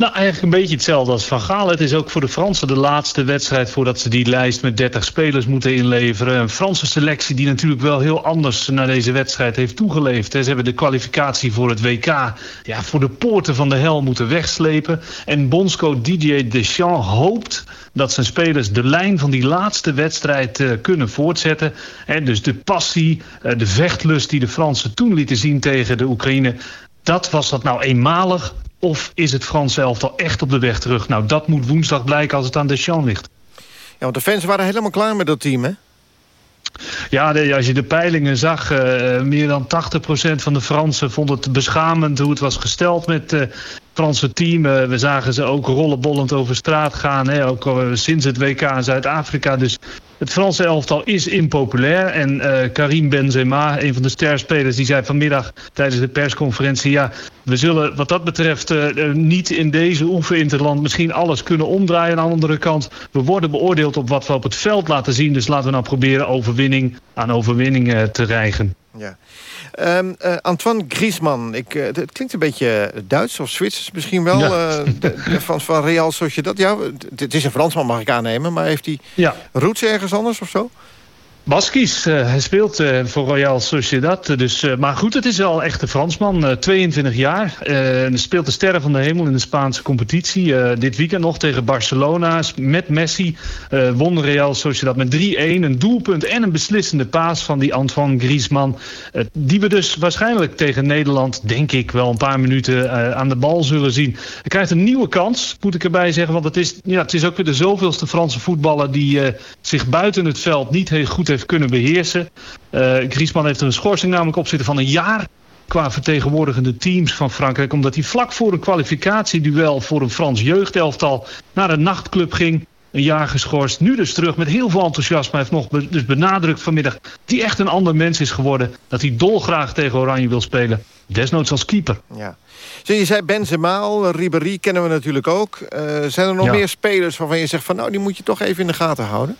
Nou, eigenlijk een beetje hetzelfde als Van Gaal. Het is ook voor de Fransen de laatste wedstrijd voordat ze die lijst met 30 spelers moeten inleveren. Een Franse selectie die natuurlijk wel heel anders naar deze wedstrijd heeft toegeleefd. Ze hebben de kwalificatie voor het WK ja, voor de poorten van de hel moeten wegslepen. En bondscoach Didier Deschamps hoopt dat zijn spelers de lijn van die laatste wedstrijd eh, kunnen voortzetten. Hè, dus de passie, eh, de vechtlust die de Fransen toen lieten zien tegen de Oekraïne. Dat was dat nou eenmalig of is het Franse elftal echt op de weg terug? Nou, dat moet woensdag blijken als het aan Deschamps ligt. Ja, want de fans waren helemaal klaar met dat team, hè? Ja, de- als je de peilingen zag, eh, meer dan 80% van de Fransen vond het beschamend hoe het was gesteld met eh, Franse team. Eh, we zagen ze ook rollenbollend over straat gaan, hè, ook eh, sinds het WK in Zuid-Afrika. Dus het Franse elftal is impopulair. En eh, Karim Benzema, een van de sterspelers, die zei vanmiddag tijdens de persconferentie... ja, we zullen wat dat betreft niet in deze oefeninterland misschien alles kunnen omdraaien. Aan de andere kant, we worden beoordeeld op wat we op het veld laten zien. Dus laten we nou proberen overwinning aan overwinning te rijgen. Ja. Ehm, eh, Antoine Griezmann, ik, eh, het klinkt een beetje Duits of Zwitsers misschien wel. Ja. eh, de, van, van Real Sociedad. Ja, het- het is een Fransman mag ik aannemen, maar heeft hij Ja. roots ergens anders of zo? Baskisch, eh, hij speelt eh, voor Real Sociedad. Dus, eh, maar goed, het is wel echt een Fransman, eh, 22 jaar. speelt de sterren van de hemel in de Spaanse competitie. Dit weekend nog tegen Barcelona met Messi. won Real Sociedad met 3-1. Een doelpunt en een beslissende paas van die Antoine Griezmann. die we dus waarschijnlijk tegen Nederland, denk ik, wel een paar minuten aan de bal zullen zien. Hij krijgt een nieuwe kans, moet ik erbij zeggen. Want het is, ja, het is ook weer de zoveelste Franse voetballer die zich buiten het veld niet heel goed heeft kunnen beheersen. Eh Griezmann heeft er een schorsing namelijk op zitten van een jaar qua vertegenwoordigende teams van Frankrijk. Omdat hij vlak voor een kwalificatieduel voor een Frans jeugdelftal naar een nachtclub ging. Een jaar geschorst. Nu dus terug met heel veel enthousiasme. Hij heeft nog be- dus benadrukt vanmiddag dat hij echt een ander mens is geworden. Dat hij dolgraag tegen Oranje wil spelen. Desnoods als keeper. Ja. Zo, je zei Benzema al, Ribéry kennen we natuurlijk ook. Eh, zijn er nog Ja. meer spelers waarvan je zegt van nou die moet je toch even in de gaten houden?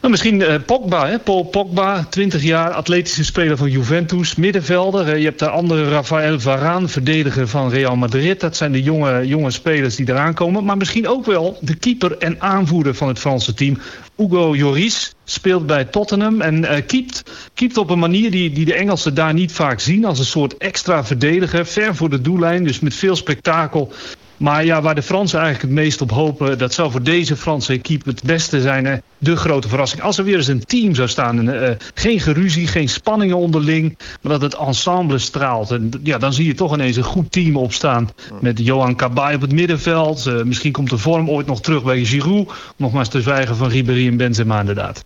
Nou, misschien eh, Pogba, hè? Paul Pogba, 20 jaar, atletische speler van Juventus, middenvelder. Eh, je hebt de andere Rafael Varane, verdediger van Real Madrid. Dat zijn de jonge, jonge spelers die eraan komen. Maar misschien ook wel de keeper en aanvoerder van het Franse team. Hugo Lloris speelt bij Tottenham en keept, keept op een manier die, die de Engelsen daar niet vaak zien. Als een soort extra verdediger, ver voor de doellijn, dus met veel spektakel. Maar ja, waar de Fransen eigenlijk het meest op hopen... dat zou voor deze Franse equipe het beste zijn. De grote verrassing. Als er weer eens een team zou staan. eh, geen geruzie, geen spanningen onderling. Maar dat het ensemble straalt. En ja, dan zie je toch ineens een goed team opstaan. Met Johan Cabay op het middenveld. Eh, misschien komt de vorm ooit nog terug bij Giroud. Nog maar eens te zwijgen van Ribéry en Benzema inderdaad.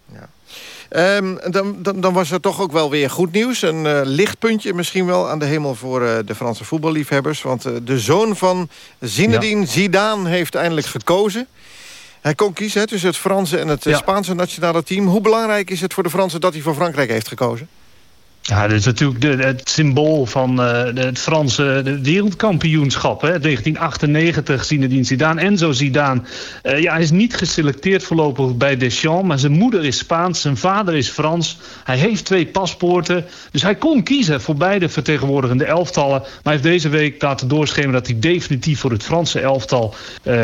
Ehm, dan, dan, dan was er toch ook wel weer goed nieuws. Een eh, lichtpuntje misschien wel aan de hemel voor eh, de Franse voetballiefhebbers. Want eh, de zoon van Zinedine Zidane heeft eindelijk gekozen. Hij kon kiezen hè, tussen het Franse en het Ja. Spaanse nationale team. Hoe belangrijk is het voor de Fransen dat hij voor Frankrijk heeft gekozen? Ja, dit is natuurlijk het symbool van uh, het Franse de wereldkampioenschap. Hè. 1998, Zinedine Zidane, Enzo Zidane. Uh, ja, hij is niet geselecteerd voorlopig bij Deschamps. Maar zijn moeder is Spaans, zijn vader is Frans. Hij heeft twee paspoorten. Dus hij kon kiezen voor beide vertegenwoordigende elftallen. Maar hij heeft deze week laten doorschemeren dat hij definitief voor het Franse elftal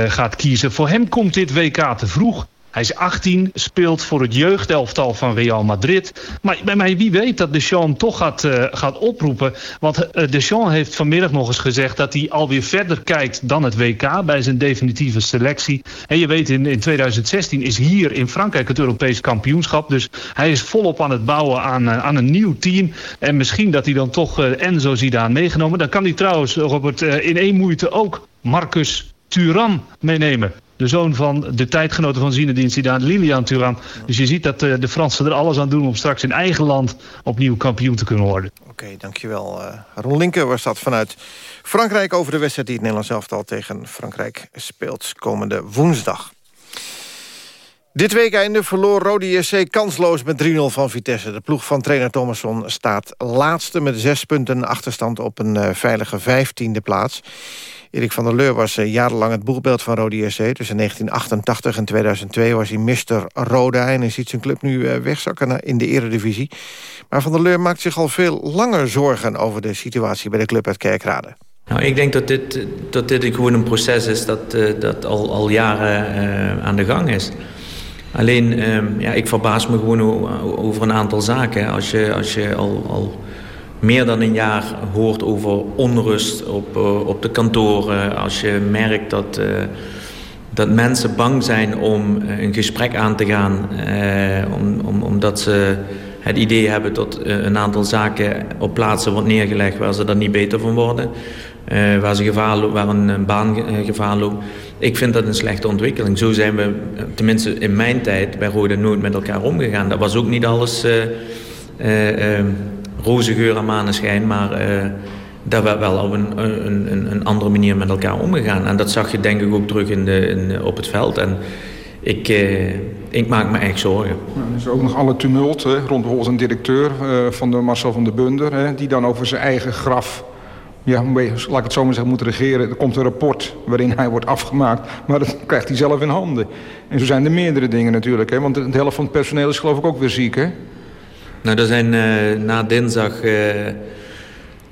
gaat kiezen. Voor hem komt dit WK te vroeg. Hij is 18, speelt voor het jeugdelftal van Real Madrid. Maar bij mij, wie weet dat Deschamps toch gaat, uh, gaat oproepen. Want uh, Deschamps heeft vanmiddag nog eens gezegd... dat hij alweer verder kijkt dan het WK bij zijn definitieve selectie. En je weet, in, in 2016 is hier in Frankrijk het Europees kampioenschap. Dus hij is volop aan het bouwen aan, uh, aan een nieuw team. En misschien dat hij dan toch Enzo Zidane meegenomen. Dan kan hij trouwens, Robert, in één moeite ook Marcus Turan meenemen de zoon van de tijdgenoten van Zinedine Zidane, Lilian Thuram. Dus je ziet dat de Fransen er alles aan doen om straks in eigen land opnieuw kampioen te kunnen worden. Oké, dankjewel. Uh, Ron Linker was dat vanuit Frankrijk over de wedstrijd die het Nederlands elftal tegen Frankrijk speelt komende woensdag. Dit weekende verloor Rode JC kansloos met 3-0 van Vitesse. De ploeg van trainer Thomasson staat laatste met zes punten achterstand op een uh, veilige vijftiende plaats. Erik van der Leur was uh, jarenlang het boegbeeld van Rode JC. Tussen 1988 en 2002 was hij Mr. Roda... en hij ziet zijn club nu uh, wegzakken in de eredivisie. Maar van der Leur maakt zich al veel langer zorgen... over de situatie bij de club uit Kerkrade. Nou, ik denk dat dit, dat dit gewoon een proces is dat, dat al, al jaren aan de gang is. Alleen, ja, ik verbaas me gewoon over een aantal zaken. Als je, als je al... al meer dan een jaar hoort over onrust op, uh, op de kantoren. Als je merkt dat, uh, dat mensen bang zijn om een gesprek aan te gaan. Om, om, omdat ze het idee hebben dat een aantal zaken op plaatsen wordt neergelegd waar ze er niet beter van worden. waar, ze gevaar waar een, baan gevaar loopt. Ik vind dat een slechte ontwikkeling. Zo zijn we, tenminste in mijn tijd, bij Rode nooit met elkaar omgegaan. Dat was ook niet alles roze geur en maneschijn, maar daar werd wel op een, een, een, andere manier met elkaar omgegaan. En dat zag je denk ik ook terug in de, in, op het veld. En ik, ik maak me echt zorgen. Nou, er is ook nog alle tumult hè, rond bijvoorbeeld een directeur van de Marcel van der Bunder... Hè, die dan over zijn eigen graf ja, laat ik het zo maar zeggen, moet regeren. Er komt een rapport waarin hij wordt afgemaakt. Maar dat krijgt hij zelf in handen. En zo zijn er meerdere dingen natuurlijk. Hè? Want de helft van het personeel is geloof ik ook weer ziek. Hè? Nou, er zijn uh, na dinsdag... Uh,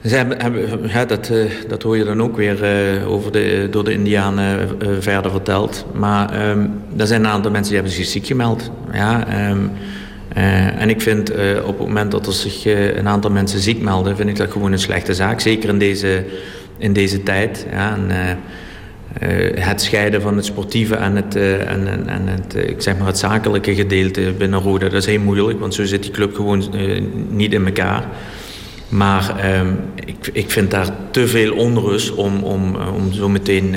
hebben, ja, dat, uh, dat hoor je dan ook weer over de, door de indianen verder verteld. Maar um, er zijn een aantal mensen die hebben zich ziek gemeld. Ja, um, en ik vind op het moment dat er zich een aantal mensen ziek melden... vind ik dat gewoon een slechte zaak. Zeker in deze, in deze tijd. Ja, en, het scheiden van het sportieve en het, en, en, en het, ik zeg maar het zakelijke gedeelte binnen Roda, dat is heel moeilijk, want zo zit die club gewoon niet in elkaar. Maar ehm, ik, ik vind daar te veel onrust om, om, om zo meteen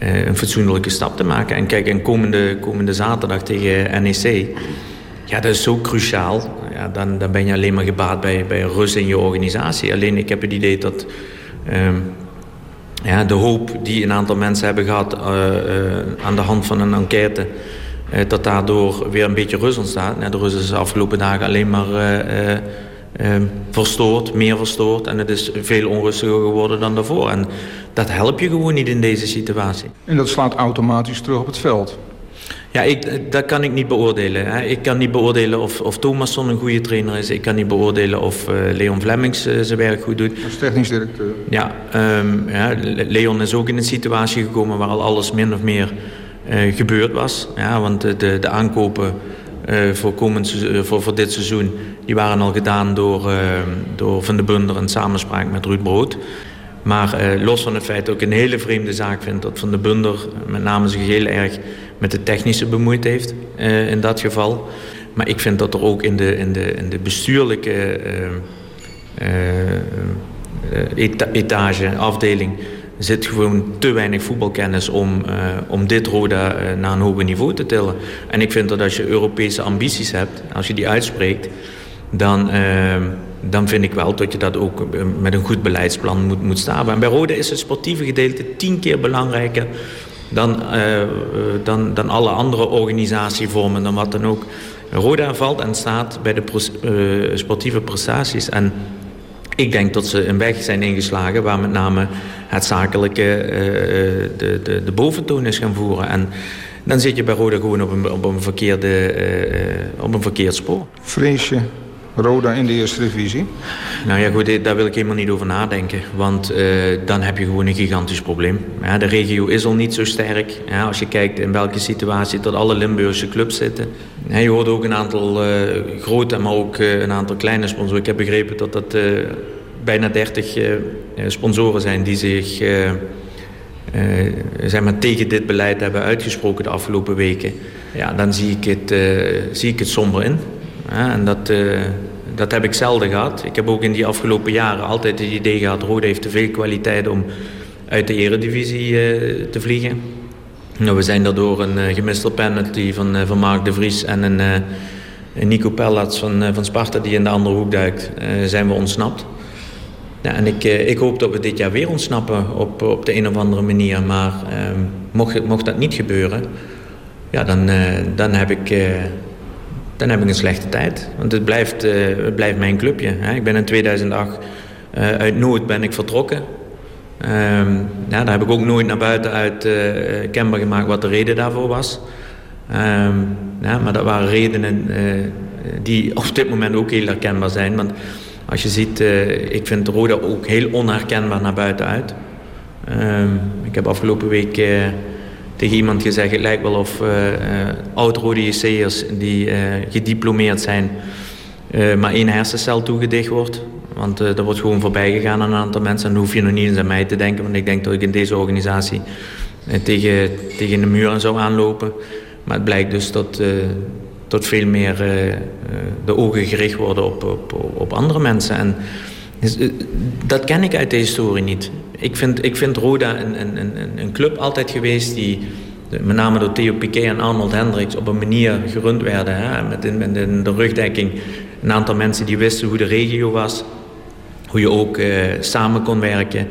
een fatsoenlijke stap te maken. En kijk, en komende, komende zaterdag tegen NEC, ja, dat is zo cruciaal. Ja, dan, dan ben je alleen maar gebaat bij, bij rust in je organisatie. Alleen ik heb het idee dat... Um, ja, de hoop die een aantal mensen hebben gehad uh, uh, aan de hand van een enquête... Uh, dat daardoor weer een beetje rust ontstaat. Ja, de rust is de afgelopen dagen alleen maar verstoord, meer verstoord. En het is veel onrustiger geworden dan daarvoor. En dat help je gewoon niet in deze situatie. En dat slaat automatisch terug op het veld? Ja, ik, dat kan ik niet beoordelen. Hè. Ik kan niet beoordelen of, of Thomasson een goede trainer is. Ik kan niet beoordelen of uh, Leon Vlemmings uh, zijn werk goed doet. Als technisch directeur. Ja, um, ja, Leon is ook in een situatie gekomen waar al alles min of meer uh, gebeurd was. Ja, want de, de aankopen voor, komend, voor, voor dit seizoen die waren al gedaan door, door Van de Bunder in samenspraak met Ruud Brood. Maar los van het feit ook een hele vreemde zaak vind dat Van de Bunder met name zich heel erg met de technische bemoeid heeft uh, in dat geval. Maar ik vind dat er ook in de, in de, in de bestuurlijke uh, eta etage, afdeling... zit gewoon te weinig voetbalkennis om, om dit Roda naar een hoger niveau te tillen. En ik vind dat als je Europese ambities hebt, als je die uitspreekt... dan, dan vind ik wel dat je dat ook met een goed beleidsplan moet, moet staan. En bij Roda is het sportieve gedeelte tien keer belangrijker dan, uh, dan, dan alle andere organisatievormen, dan wat dan ook. Roda valt en staat bij de uh, sportieve prestaties. En ik denk dat ze een weg zijn ingeslagen waar met name het zakelijke uh, de, de, de boventoon is gaan voeren. En dan zit je bij Roda gewoon op een, op een, verkeerde, op een verkeerd spoor. Vrees je Roda in de eerste divisie? Nou ja, goed, daar wil ik helemaal niet over nadenken. Want uh, dan heb je gewoon een gigantisch probleem. Ja, de regio is al niet zo sterk. Als je kijkt in welke situatie tot alle Limburgse clubs zitten. Je hoort ook een aantal uh, grote, maar ook uh, een aantal kleine sponsoren. Ik heb begrepen dat dat bijna 30 sponsoren zijn die zich... zeg maar, tegen dit beleid hebben uitgesproken de afgelopen weken. Ja, dan zie ik het, zie ik het somber in. En dat, uh, dat heb ik zelden gehad. Ik heb ook in die afgelopen jaren altijd het idee gehad... Rode heeft te veel kwaliteit om uit de eredivisie uh, te vliegen. Nou, we zijn daardoor een uh, gemiste penalty van, van Mark de Vries... en een, Nico Pellats van, van Sparta die in de andere hoek duikt... zijn we ontsnapt. En ik, ik hoop dat we dit jaar weer ontsnappen op, op de een of andere manier. Maar ehm, mocht, mocht dat niet gebeuren... Ja, dan, dan heb ik dan heb ik een slechte tijd. Want het blijft, het blijft mijn clubje. Hè. Ik ben in 2008 uh, uit Noord ben ik vertrokken. Um, ja, daar heb ik ook nooit naar buiten uit uh, kenbaar gemaakt wat de reden daarvoor was. Um, ja, maar dat waren redenen die op dit moment ook heel herkenbaar zijn. Want als je ziet, ik vind Roda ook heel onherkenbaar naar buiten uit. Um, ik heb afgelopen week tegen iemand gezegd... het lijkt wel of uh, oud-rode JC'ers die uh, gediplomeerd zijn... Maar één hersencel toegedicht wordt. Want er wordt gewoon voorbij gegaan aan een aantal mensen. En dan hoef je nog niet eens aan mij te denken. Want ik denk dat ik in deze organisatie tegen, tegen de muren zou aanlopen. Maar het blijkt dus dat, dat veel meer de ogen gericht worden op, op, op andere mensen. En dat ken ik uit de historie niet. Ik vind, ik vind Roda een, een, een, een club altijd geweest die met name door Theo Piquet en Arnold Hendricks op een manier gerund werden. Hè? Met, in, de rugdekking een aantal mensen die wisten hoe de regio was. Hoe je ook uh, samen kon werken.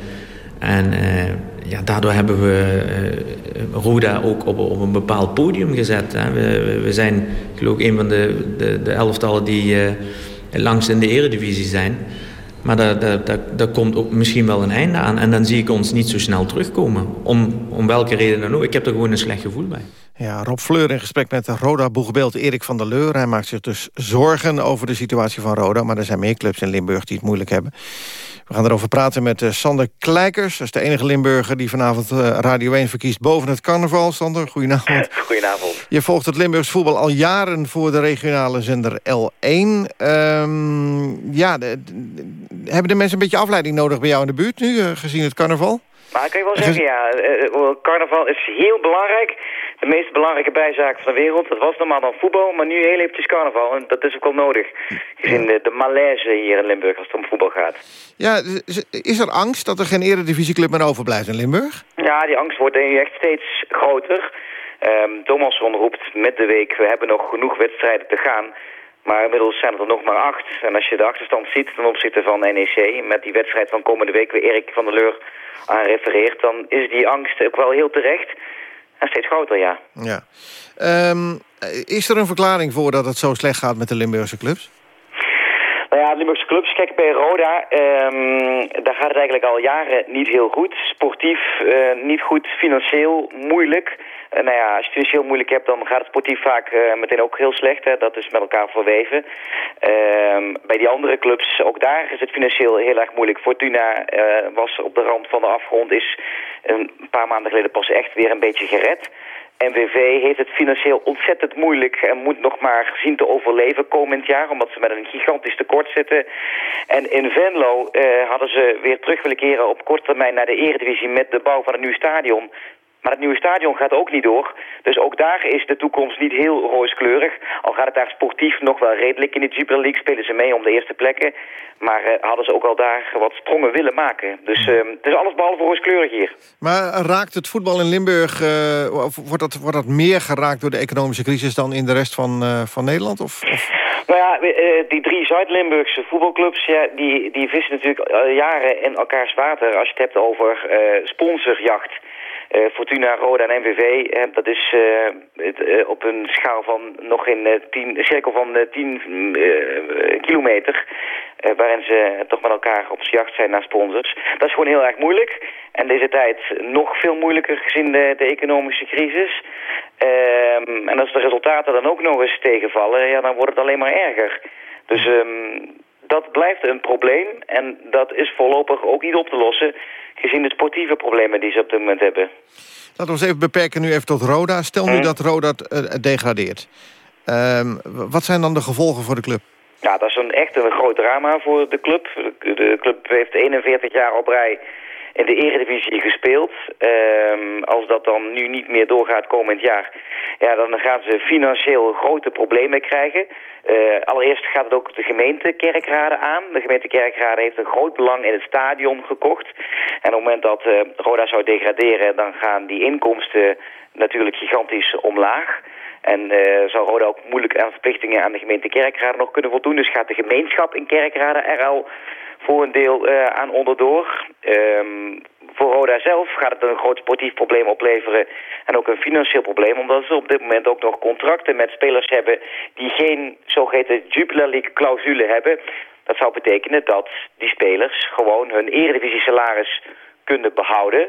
En uh, ja, daardoor hebben we uh, Roda ook op, op een bepaald podium gezet. Hè? We, we zijn geloof ik een van de, de, de elftallen die langs in de eredivisie zijn. Maar daar, daar, daar, daar, komt ook misschien wel een einde aan. En dan zie ik ons niet zo snel terugkomen. Om, om welke reden dan ook. Ik heb er gewoon een slecht gevoel bij. Ja, Rob Fleur in gesprek met Roda boegbeeld Erik van der Leur. Hij maakt zich dus zorgen over de situatie van Roda. Maar er zijn meer clubs in Limburg die het moeilijk hebben. We gaan erover praten met uh, Sander Kleikers. Dat is de enige Limburger die vanavond uh, Radio 1 verkiest boven het carnaval. Sander, goedenavond. Goedenavond. Je volgt het Limburgs voetbal al jaren voor de regionale zender L1. Um, ja, de, de, hebben de mensen een beetje afleiding nodig bij jou in de buurt nu, uh, gezien het carnaval? Maar ik kan je wel zeggen, ja, carnaval is heel belangrijk de meest belangrijke bijzaak van de wereld. Dat was normaal dan voetbal, maar nu heel eventjes carnaval. En dat is ook wel nodig. Gezien de, de malaise hier in Limburg als het om voetbal gaat. Ja, is er angst dat er geen eredivisieclub meer overblijft in Limburg? Ja, die angst wordt echt steeds groter. Um, Thomasson roept met de week, we hebben nog genoeg wedstrijden te gaan. Maar inmiddels zijn het er nog maar acht. En als je de achterstand ziet ten opzichte van NEC... met die wedstrijd van komende week waar Erik van der Leur aan refereert... dan is die angst ook wel heel terecht. En steeds groter, ja. ja. Um, is er een verklaring voor dat het zo slecht gaat met de Limburgse clubs? Nou ja, de Limburgse clubs, kijk bij Roda, um, daar gaat het eigenlijk al jaren niet heel goed. Sportief uh, niet goed, financieel moeilijk. Uh, nou ja, als je het financieel moeilijk hebt, dan gaat het sportief vaak uh, meteen ook heel slecht. Hè. Dat is met elkaar verweven. Ehm, bij die andere clubs, ook daar is het financieel heel erg moeilijk. Fortuna was op de rand van de afgrond, is een paar maanden geleden pas echt weer een beetje gered. NVV heeft het financieel ontzettend moeilijk en moet nog maar zien te overleven komend jaar, omdat ze met een gigantisch tekort zitten. En in Venlo hadden ze weer terug willen keren op korte termijn naar de eredivisie met de bouw van een nieuw stadion. Maar het nieuwe stadion gaat ook niet door. Dus ook daar is de toekomst niet heel rooskleurig. Al gaat het daar sportief nog wel redelijk. In de Jupiler League spelen ze mee om de eerste plekken. Maar uh, hadden ze ook al daar wat sprongen willen maken. Dus uh, het is alles behalve rooskleurig hier. Maar raakt het voetbal in Limburg... Uh, of wordt dat, wordt dat meer geraakt door de economische crisis... dan in de rest van, van Nederland? Of, of... Nou ja, die drie Zuid-Limburgse voetbalclubs... Ja, die, die vissen natuurlijk al jaren in elkaars water... als je het hebt over sponsorjacht... Eh, Fortuna, Roda en MVV, dat is eh, eh, op een schaal van nog in tien, een cirkel van eh, 10 eh, kilometer. waarin ze toch met elkaar op jacht zijn naar sponsors. Dat is gewoon heel erg moeilijk. En deze tijd nog veel moeilijker gezien de, de economische crisis. Ehm, en als de resultaten dan ook nog eens tegenvallen, ja, dan wordt het alleen maar erger. Dus ehm, dat blijft een probleem. En dat is voorlopig ook niet op te lossen, gezien de sportieve problemen die ze op dit moment hebben. Laten we ons even beperken nu even tot Roda. Stel nu Hm. dat Roda eh, degradeert. Ehm, wat zijn dan de gevolgen voor de club? Ja, dat is een, echt een groot drama voor de club. De, de club heeft 41 jaar op rij in de eredivisie gespeeld. Ehm, als dat dan nu niet meer doorgaat komend jaar... Ja, dan gaan ze financieel grote problemen krijgen. Eh, allereerst gaat het ook de gemeente Kerkrade aan. De gemeente Kerkrade heeft een groot belang in het stadion gekocht. En op het moment dat eh, Roda zou degraderen... dan gaan die inkomsten natuurlijk gigantisch omlaag... En eh zal Roda ook moeilijk aan verplichtingen aan de gemeente Kerkrade nog kunnen voldoen. Dus gaat de gemeenschap in Kerkrade er al voor een deel eh, aan onderdoor. Ehm, voor Roda zelf gaat het een groot sportief probleem opleveren. En ook een financieel probleem, omdat ze op dit moment ook nog contracten met spelers hebben... die geen zogeheten Jupiler League clausule hebben. Dat zou betekenen dat die spelers gewoon hun eredivisie salaris kunnen behouden...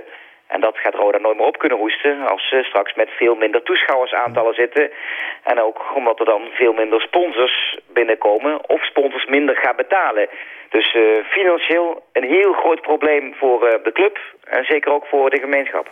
En dat gaat Roda nooit meer op kunnen hoesten als ze straks met veel minder toeschouwersaantallen zitten. En ook omdat er dan veel minder sponsors binnenkomen of sponsors minder gaan betalen. Dus eh, financieel een heel groot probleem voor eh, de club en zeker ook voor de gemeenschap.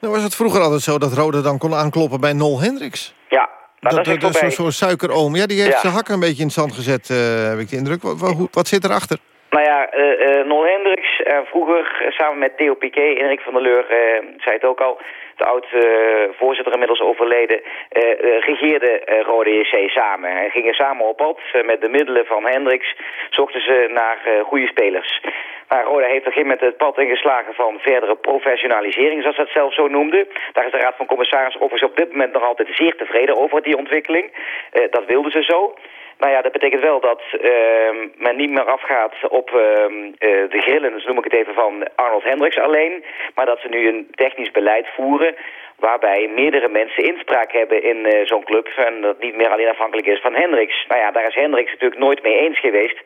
Nou was het vroeger altijd zo dat Roda dan kon aankloppen bij Nol Hendricks. Ja, nou, dat, is dat voorbij. zo'n suikeroom. Ja, die heeft Ja. zijn hakken een beetje in het zand gezet, eh, heb ik de indruk. Wat, wat, zit erachter? Nou ja, eh, Nol Hendricks, vroeger eh, samen met Theo Piquet, Erik van der Leur, eh, zei het ook al, de oud-voorzitter inmiddels overleden, eh, eh, regeerde eh, Rode JC samen. En gingen samen op pad eh, met de middelen van Hendricks, zochten ze naar eh, goede spelers. Maar Roda heeft op een gegeven moment het pad ingeslagen van verdere professionalisering, zoals ze het zelf zo noemde. Daar is de Raad van Commissaris overigens op dit moment nog altijd zeer tevreden over die ontwikkeling. Eh, dat wilden ze zo. Nou ja, dat betekent wel dat ehm, men niet meer afgaat op ehm, eh, de grillen, zo noem ik het even, van Arnold Hendricks alleen. Maar dat ze nu een technisch beleid voeren waarbij meerdere mensen inspraak hebben in eh, zo'n club. En dat niet meer alleen afhankelijk is van Hendricks. Nou ja, daar is Hendricks natuurlijk nooit mee eens geweest.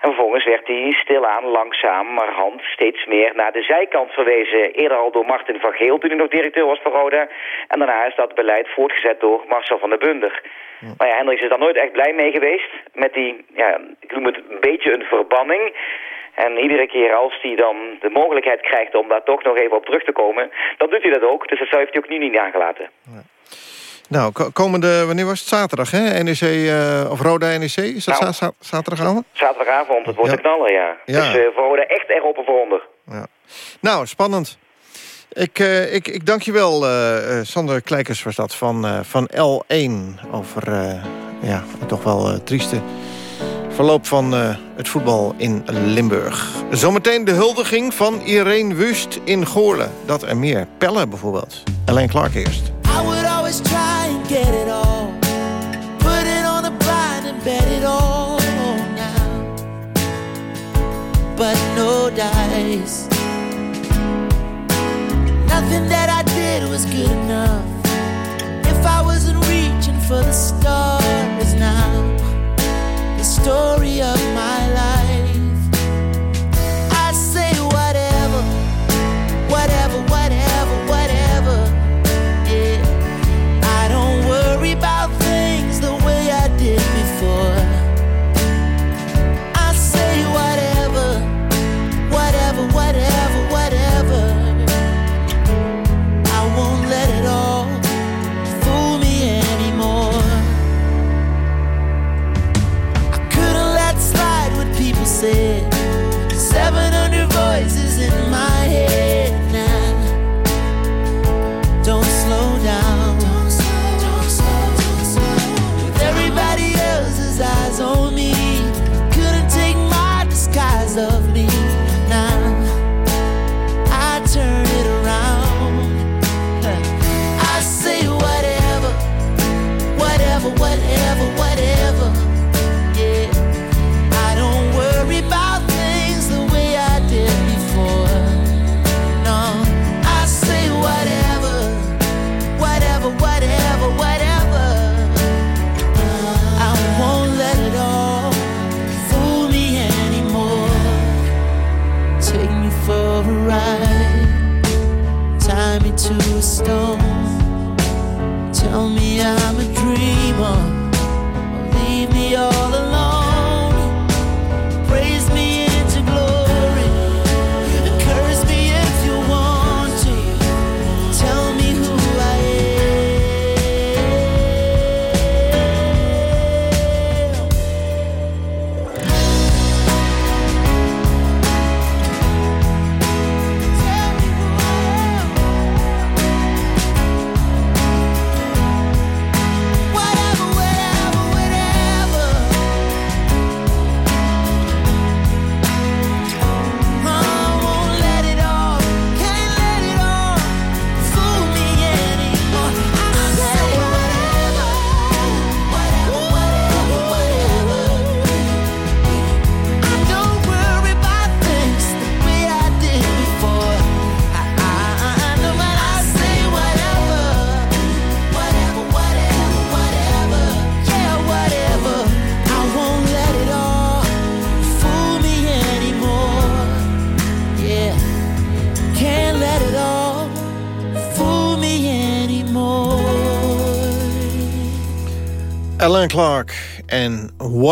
En vervolgens werd hij stilaan, langzaam, maar hand steeds meer naar de zijkant verwezen. Eerder al door Martin van Geel toen hij nog directeur was van Roda. En daarna is dat beleid voortgezet door Marcel van der Bunder. Maar ja, Hendricks is daar nooit echt blij mee geweest. Met die, ja, ik noem het een beetje een verbanning. En iedere keer als hij dan de mogelijkheid krijgt om daar toch nog even op terug te komen... dan doet hij dat ook. Dus dat heeft hij ook nu niet nagelaten. Nou, ko- komende, wanneer was het? Zaterdag, hè? NEC, eh, of Roda NEC? Is dat Nou. za- za- zaterdagavond? Zaterdagavond, het wordt Ja. een knallen, ja. Ja. Dus eh voor Roda echt erg open voor onder. Nou, spannend. Ik, eh, ik, ik dank je wel, Sander Kleikers was dat, van, van L1... over ja, toch wel trieste verloop van eh, het voetbal in Limburg. Zometeen de huldiging van Irene Wust in Goorlen. Dat en meer. Pellen bijvoorbeeld. Alleen Clark eerst. I would always try and get it all. Put it on the blind and bet it all now. But no dice. Nothing that I did was good enough. If I wasn't reaching for the stars now, story of my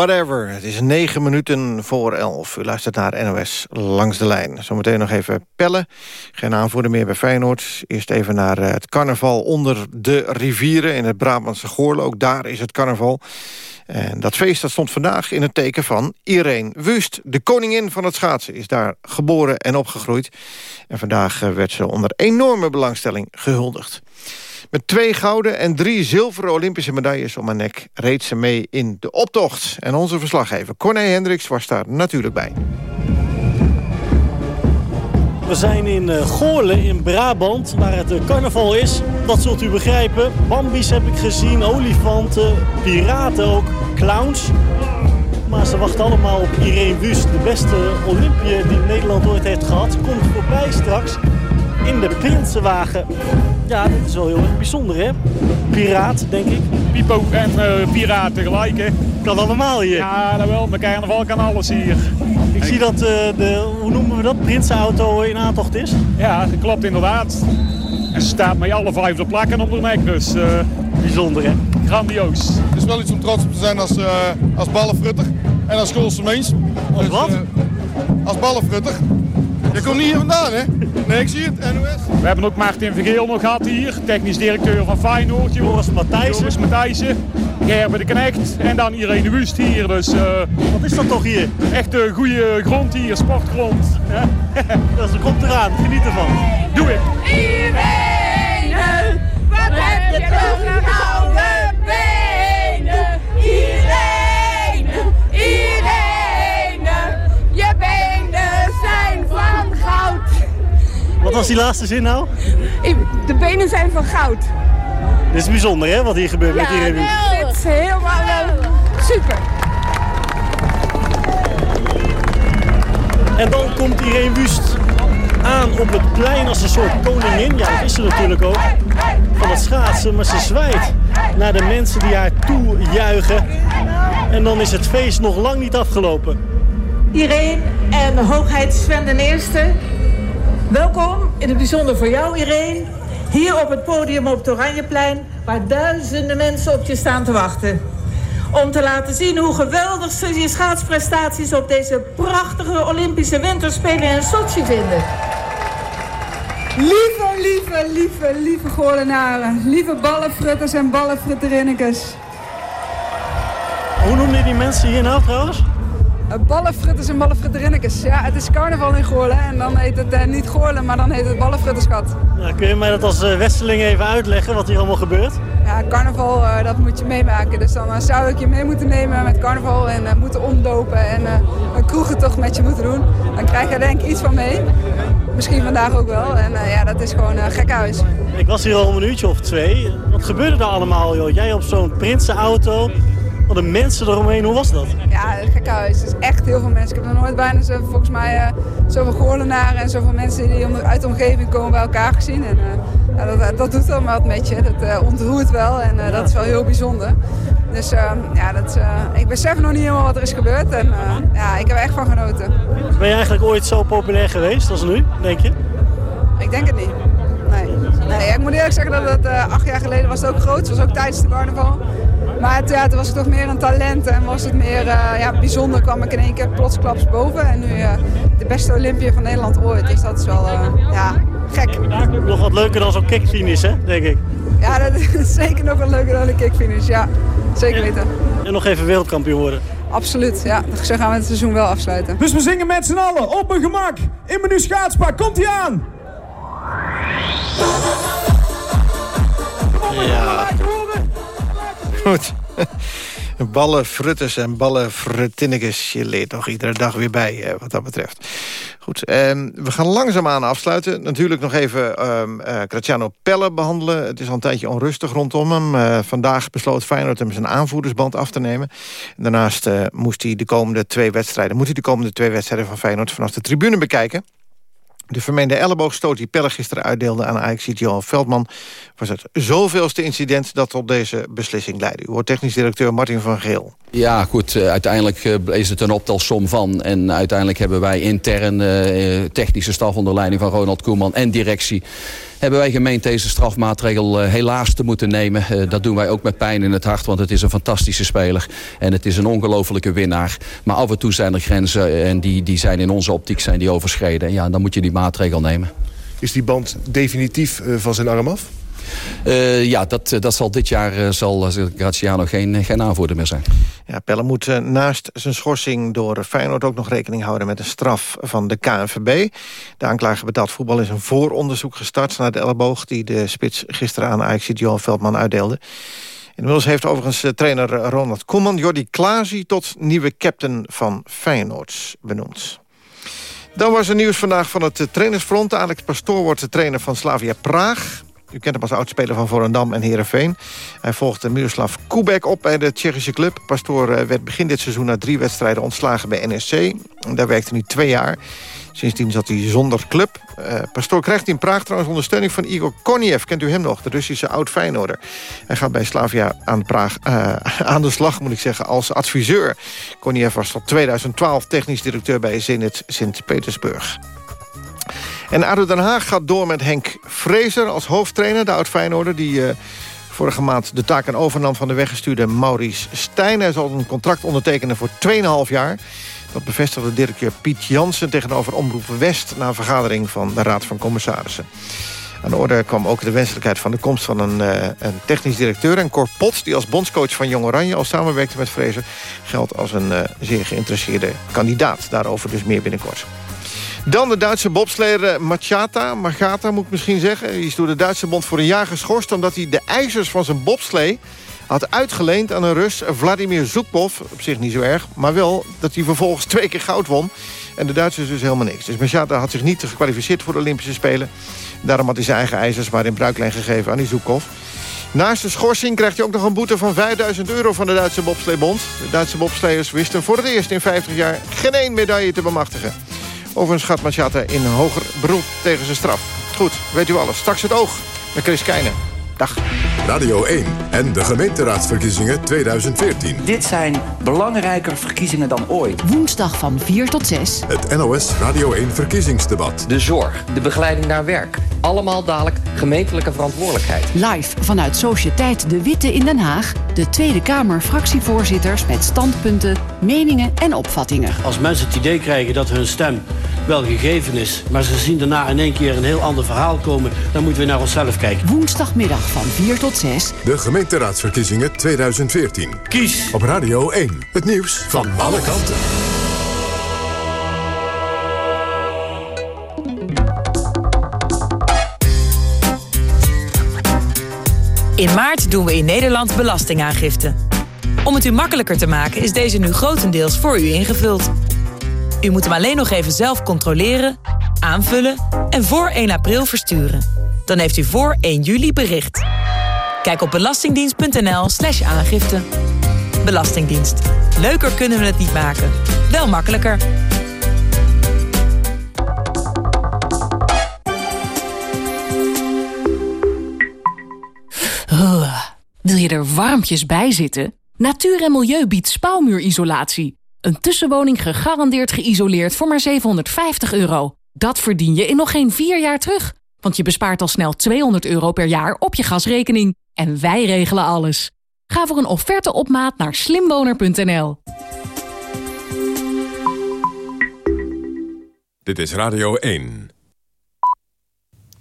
Whatever. Het is negen minuten voor elf. U luistert naar NOS Langs de Lijn. Zometeen nog even pellen. Geen aanvoerder meer bij Feyenoord. Eerst even naar eh, het carnaval onder de rivieren... in het Brabantse Goorle. Ook daar is het carnaval. En dat feest dat stond vandaag in het teken van Irene Wust. De koningin van het schaatsen is daar geboren en opgegroeid. En vandaag eh, werd ze onder enorme belangstelling gehuldigd. Met twee gouden en drie zilveren Olympische medailles om haar nek... reed ze mee in de optocht. En onze verslaggever Corné Hendricks was daar natuurlijk bij. We zijn in uh, Goorle in Brabant, waar het uh, carnaval is. Dat zult u begrijpen. Bambi's heb ik gezien, olifanten, piraten ook, clowns. Maar ze wachten allemaal op Irene Wust, de beste Olympië die Nederland ooit heeft gehad. Komt voorbij straks in de Prinsenwagen. Ja, dit is wel heel erg bijzonder, hè? Piraat, denk ik. Pipo en uh, piraat tegelijk, hè? Kan allemaal hier. Ja, dat wel. Met carnaval kan alles hier. Ik zie dat uh, de, hoe noemen we dat, prinsenauto in aantocht is. Ja, dat klopt inderdaad. En ze staat met alle vijf de plakken op de nek, dus... Uh, Bijzonder, hè? Grandioos. Het is wel iets om trots op te zijn als, als ballenfrutter en als schoolse mens. Als wat? Dus, als ballenfrutter. Je komt niet hier vandaan, hè? Nee, ik zie het, NOS. We hebben ook Martin Vergeel nog gehad hier, technisch directeur van Feyenoord. Joris Matthijssen. Joris Matthijssen, Gerben de Knecht en dan Irene Wust hier. Dus, uh, Wat is dat toch hier? Echt een goede grond hier, sportgrond. dus er komt eraan, geniet ervan. Doe het. Irene, wat heb je toch Wat was die laatste zin nou? De benen zijn van goud. Dit is bijzonder hè, wat hier gebeurt met Irene Wust. Dit is helemaal uh, super. En dan komt Irene Wust aan op het plein als een soort koningin. Ja, dat is ze natuurlijk ook. Van het schaatsen, maar ze zwaait naar de mensen die haar toejuichen. En dan is het feest nog lang niet afgelopen. Irene en hoogheid Sven den Eerste. Welkom, in het bijzonder voor jou Irene. Hier op het podium op het Oranjeplein, waar duizenden mensen op je staan te wachten. Om te laten zien hoe geweldig ze je schaatsprestaties op deze prachtige Olympische Winterspelen in Sochi vinden. Lieve, lieve, lieve, lieve Goorlenaren. Lieve ballenfrutters en ballenfrutterinnekes. Hoe noem je die mensen hier nou trouwens? Ballenfrutters en ballenfrutterinnekes. Ja, het is carnaval in Goorlen en dan heet het uh, niet Goorlen, maar dan heet het ballenfrutterschat. Ja, kun je mij dat als uh, Westeling even uitleggen, wat hier allemaal gebeurt? Ja, carnaval, dat moet je meemaken. Dus dan zou ik je mee moeten nemen met carnaval en moeten omdopen en een kroegentocht met je moeten doen. Dan krijg je denk ik iets van mee. Misschien vandaag ook wel. En ja, dat is gewoon een gek huis. Ik was hier al een minuutje of twee. Wat gebeurde er allemaal, joh? Jij op zo'n prinsenauto. Wat de mensen eromheen, hoe was dat? Ja, een gek huis. Het is echt heel veel mensen. Ik heb nog nooit bijna zo, volgens mij uh, zoveel Goorlenaren en zoveel mensen die uit de omgeving komen bij elkaar gezien. En, uh, ja, dat, dat doet dan wat met je. Dat uh, ontroert wel en ja. dat is wel heel bijzonder. Dus ja, dat, ik besef nog niet helemaal wat er is gebeurd en ja, ik heb er echt van genoten. Ben je eigenlijk ooit zo populair geweest als nu, denk je? Ik denk het niet. Nee. nee ik moet eerlijk zeggen dat het acht jaar geleden was het ook groot. Het was ook tijdens de carnaval. Maar het, ja, toen was toch meer een talent en was het meer uh, ja, bijzonder. kwam ik in één keer plotsklaps boven. En nu uh, de beste Olympiër van Nederland ooit. Dus dat is wel uh, ja, gek. Nog wat leuker dan zo'n kickfinish, hè, denk ik. Ja, dat is zeker nog wat leuker dan een kickfinish. Ja, zeker weten. En nog even wereldkampioen worden. Absoluut, ja. Zo gaan we het seizoen wel afsluiten. Dus we zingen met z'n allen op een gemak. In menu schaatspak. Komt ie aan! Ja. Goed. Ballen frutters en ballen fruttinnekes. Je leert toch iedere dag weer bij, eh, wat dat betreft. Goed, eh, we gaan langzaamaan afsluiten. Natuurlijk nog even Graziano Pelle behandelen. Het is al een tijdje onrustig rondom hem. Uh, vandaag besloot Feyenoord hem zijn aanvoerdersband af te nemen. Daarnaast moest hij de komende twee wedstrijden... moet hij de komende twee wedstrijden van Feyenoord vanaf de tribune bekijken. De vermeende elleboogstoot die Pelle gisteren uitdeelde aan ajax Johan Veldman... was het zoveelste incident dat tot deze beslissing leidde. U hoort technisch directeur Martin van Geel. Ja, goed. eh, uiteindelijk eh, is het een optelsom van. En uiteindelijk hebben wij intern eh, technische staf onder leiding van Ronald Koeman en directie hebben wij gemeend deze strafmaatregel helaas te moeten nemen. Dat doen wij ook met pijn in het hart, want het is een fantastische speler. En het is een ongelofelijke winnaar. Maar af en toe zijn er grenzen en die, die zijn in onze optiek zijn die overschreden. En ja, dan moet je die maatregel nemen. Is die band definitief van zijn arm af? Ja, dat, dat zal dit jaar zal Graziano geen, geen aanvoerder meer zijn. Ja, moet uh, naast zijn schorsing door Feyenoord ook nog rekening houden met een straf van de KNVB. De aanklager betaald voetbal is een vooronderzoek gestart naar de elleboog die de spits gisteren aan Ajax Johan Veldman uitdeelde. Inmiddels heeft overigens trainer Ronald Koeman Jordi Klaasie tot nieuwe captain van Feyenoord benoemd. Dan was er nieuws vandaag van het trainersfront. Alex Pastoor wordt de trainer van Slavia Praag. U kent hem als oudspeler van Volendam en Heerenveen. Hij volgde Miroslav Kubek op bij de Tsjechische club. Pastoor werd begin dit seizoen na drie wedstrijden ontslagen bij NSC. Daar werkte hij twee jaar. Sindsdien zat hij zonder club. Uh, Pastoor krijgt in Praag trouwens ondersteuning van Igor Koniev. Kent u hem nog, de Russische oud-Feyenoorder. Hij gaat bij Slavia aan, Praag, uh, aan de slag, moet ik zeggen, als adviseur. Koniev was tot 2012 technisch directeur bij Zenit Sint-Petersburg. En ADO Den Haag gaat door met Henk Vrezer als hoofdtrainer. De oud-Feyenoorder die uh, vorige maand de taken overnam... van de weggestuurde Maurice Stijn. Hij zal een contract ondertekenen voor 2,5 jaar. Dat bevestigde directeur Piet Jansen tegenover Omroep West... na een vergadering van de Raad van Commissarissen. Aan de orde kwam ook de wenselijkheid van de komst van een, uh, een technisch directeur. En Cor Potts, die als bondscoach van Jong Oranje al samenwerkte met Vrezer... geldt als een uh, zeer geïnteresseerde kandidaat. Daarover dus meer binnenkort. Dan de Duitse bobsleer Machata, Magata moet ik misschien zeggen. Die is door de Duitse bond voor een jaar geschorst... omdat hij de ijzers van zijn bobslee had uitgeleend aan een Rus, Vladimir Zukov. Op zich niet zo erg, maar wel dat hij vervolgens twee keer goud won. En de Duitsers dus helemaal niks. Dus Machata had zich niet gekwalificeerd voor de Olympische Spelen. Daarom had hij zijn eigen ijzers maar in bruiklijn gegeven aan die Zukov. Naast de schorsing krijgt hij ook nog een boete van 5000 euro van de Duitse bobsleebond. De Duitse bobsleers wisten voor het eerst in 50 jaar geen één medaille te bemachtigen. Overigens gaat Machata in hoger beroep tegen zijn straf. Goed, weet u alles. Straks het oog met Chris Keijnen. Dag. Radio 1 en de gemeenteraadsverkiezingen 2014. Dit zijn belangrijker verkiezingen dan ooit. Woensdag van 4 tot 6. Het NOS Radio 1 verkiezingsdebat. De zorg, de begeleiding naar werk. Allemaal dadelijk gemeentelijke verantwoordelijkheid. Live vanuit Sociëteit De Witte in Den Haag. De Tweede Kamer fractievoorzitters met standpunten, meningen en opvattingen. Als mensen het idee krijgen dat hun stem wel gegeven is... maar ze zien daarna in één keer een heel ander verhaal komen... dan moeten we naar onszelf kijken. Woensdagmiddag van 4 tot 6. De gemeenteraadsverkiezingen 2014. Kies op Radio 1. Het nieuws van alle kanten. In maart doen we in Nederland belastingaangifte. Om het u makkelijker te maken is deze nu grotendeels voor u ingevuld. U moet hem alleen nog even zelf controleren, aanvullen en voor 1 april versturen. Dan heeft u voor 1 juli bericht. Kijk op belastingdienst.nl slash aangifte. Belastingdienst. Leuker kunnen we het niet maken. Wel makkelijker. Wil je er warmpjes bij zitten? Natuur en Milieu biedt spouwmuurisolatie. Een tussenwoning gegarandeerd geïsoleerd voor maar 750 euro. Dat verdien je in nog geen vier jaar terug. Want je bespaart al snel 200 euro per jaar op je gasrekening. En wij regelen alles. Ga voor een offerte op maat naar slimwoner.nl. Dit is Radio 1.